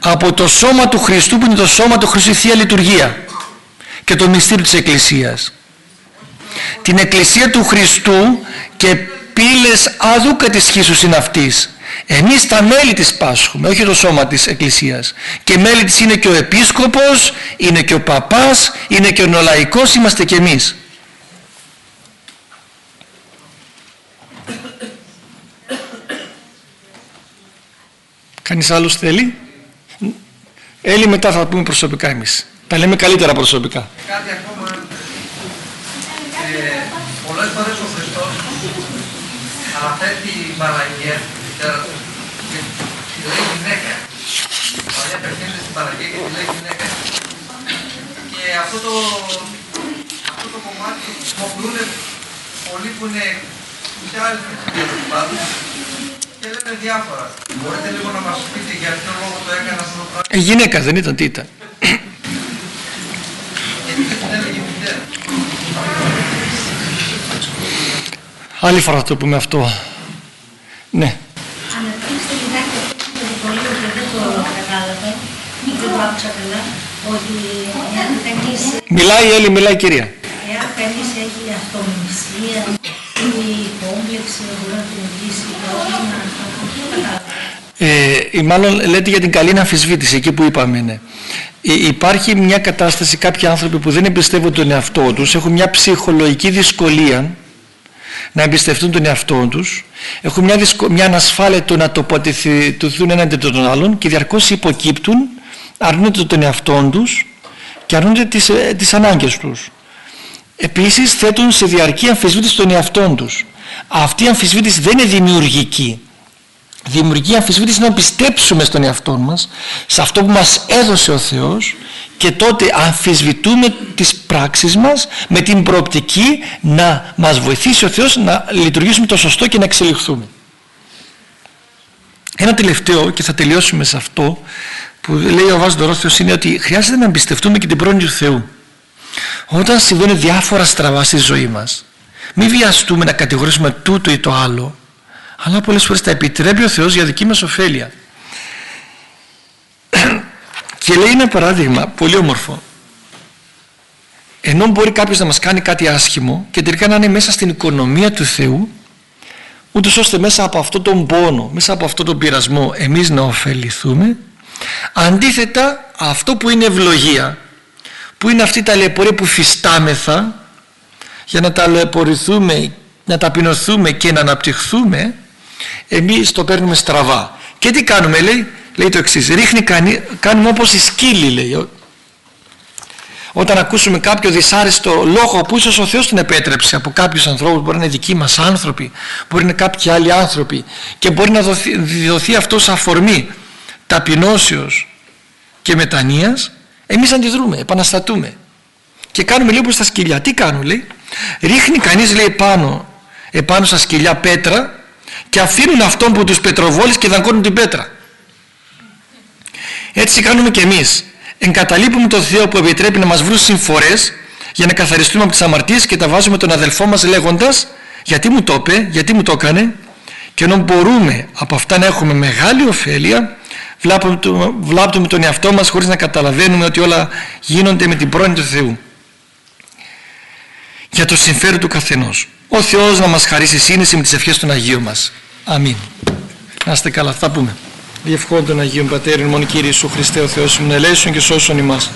από το σώμα του Χριστού που είναι το σώμα του Χριστού η Θεία Λειτουργία και το μυστήριο της Εκκλησίας. Την Εκκλησία του Χριστού και πύλες αδούκα της χίσους είναι αυτής. Εμείς τα μέλη της πάσχουμε, όχι το σώμα της Εκκλησίας. Και μέλη της είναι και ο Επίσκοπος, είναι και ο Παπάς, είναι και ο Νολαϊκός, είμαστε και εμείς. Κανείς άλλος θέλει; Έλλη μετά θα πούμε προσωπικά εμείς. Τα λέμε καλύτερα προσωπικά. Κάτι ακόμα. Ε, πολλές φορές ο Χριστός αναθέτει Παναγία και τη λέει γυναίκα. Δηλαδή απευθύνεται στην παραγγελία και τη λέει γυναίκα. Και αυτό το, αυτό το κομμάτι χρησιμοποιούν πολλοί που είναι και άλλοι χριστιανοί πάντων και λένε διάφορα. Μπορείτε λίγο να μας πείτε για ποιο λόγο το έκανε αυτό το πράγμα. Ε, γυναίκα δεν ήταν, τι ήταν; Γιατί δεν την έλεγε μητέρα. Άλλη φορά θα το πούμε αυτό. Ναι. Αναπτύξτε λιγάκι αυτό το πολύ και δεν το κατάλαβα, δεν το άκουσα καλά, ότι εάν κανείς, Μιλάει η Έλλη, μιλάει η κυρία. εάν κανείς έχει αυτομνησία ή κόμπλεξη, μπορεί να την οδηγήσει πρόβλημα, αυτό δεν κατάλαβα. Ε, ή μάλλον λέτε για την καλή αμφισβήτηση, εκεί που είπαμε ναι. Ε, υπάρχει μια κατάσταση, κάποιοι άνθρωποι που δεν εμπιστεύουν τον εαυτό τους, έχουν μια ψυχολογική δυσκολία να εμπιστευτούν τον εαυτό τους, έχουν μια, δυσκο... μια ανασφάλεια το να τοποθετηθούν έναντι των άλλων και διαρκώς υποκύπτουν, αρνούνται τον εαυτό τους και αρνούνται τις, ε, τις ανάγκες τους. Επίσης θέτουν σε διαρκή αμφισβήτηση τον εαυτό τους. Αυτή η αμφισβήτηση δεν είναι δημιουργική. Δημιουργική αμφισβήτηση είναι να πιστέψουμε στον εαυτό μας, σε αυτό που μας έδωσε ο Θεός και τότε αμφισβητούμε τις πράξεις μας με την προοπτική να μας βοηθήσει ο Θεός να λειτουργήσουμε το σωστό και να εξελιχθούμε. Ένα τελευταίο και θα τελειώσουμε σε αυτό που λέει ο Βάζος Δωρόθεος είναι ότι χρειάζεται να εμπιστευτούμε και την πρόνοια του Θεού. Όταν συμβαίνουν διάφορα στραβά στη ζωή μας μην βιαστούμε να κατηγορήσουμε τούτο ή το άλλο αλλά πολλές φορές τα επιτρέπει ο Θεός για δική μας ωφέλεια. και λέει ένα παράδειγμα πολύ όμορφο. Ενώ μπορεί κάποιος να μας κάνει κάτι άσχημο και τελικά να είναι μέσα στην οικονομία του Θεού ούτως ώστε μέσα από αυτό τον πόνο, μέσα από αυτό τον πειρασμό εμείς να ωφεληθούμε αντίθετα αυτό που είναι ευλογία που είναι αυτή τα ταλαιπωρία που φυστάμεθα για να ταλαιπωρηθούμε να ταπεινωθούμε και να αναπτυχθούμε εμείς το παίρνουμε στραβά. Και τι κάνουμε λέει λέει το εξής. Ρίχνει, κάνουμε όπως οι σκύλοι λέει. Όταν ακούσουμε κάποιο δυσάρεστο λόγο που ίσως ο Θεός την επέτρεψε από κάποιους ανθρώπους μπορεί να είναι δικοί μας άνθρωποι μπορεί να είναι κάποιοι άλλοι άνθρωποι και μπορεί να δοθεί, δοθεί αυτός αφορμή ταπεινώσεως και μετανοίας εμείς αντιδρούμε, επαναστατούμε. Και κάνουμε λίγο προς τα σκυλιά. Τι κάνουν λέει. Ρίχνει κανείς λέει πάνω επάνω στα σκυλιά πέτρα και αφήνουν αυτόν που τους πετροβόλεις και δαγκώνουν την πέτρα. Έτσι κάνουμε και εμείς. Εγκαταλείπουμε τον Θεό που επιτρέπει να μας βρουν συμφορές για να καθαριστούμε από τις αμαρτίες και τα βάζουμε τον αδελφό μας λέγοντας γιατί μου το είπε, γιατί μου το έκανε και ενώ μπορούμε από αυτά να έχουμε μεγάλη ωφέλεια βλάπτουμε τον εαυτό μας χωρίς να καταλαβαίνουμε ότι όλα γίνονται με την πρόνοια του Θεού για το συμφέρον του καθενός. Ο Θεός να μας χαρίσει σύνεση με τις ευχές των Αγίων μας. Αμήν. Να είστε καλά, θα πούμε. Διευχών των Αγίων Πατέρων, μόνο Κύριε Ιησού Χριστέ ο Θεός, μου ελέησον και σώσον ημάς.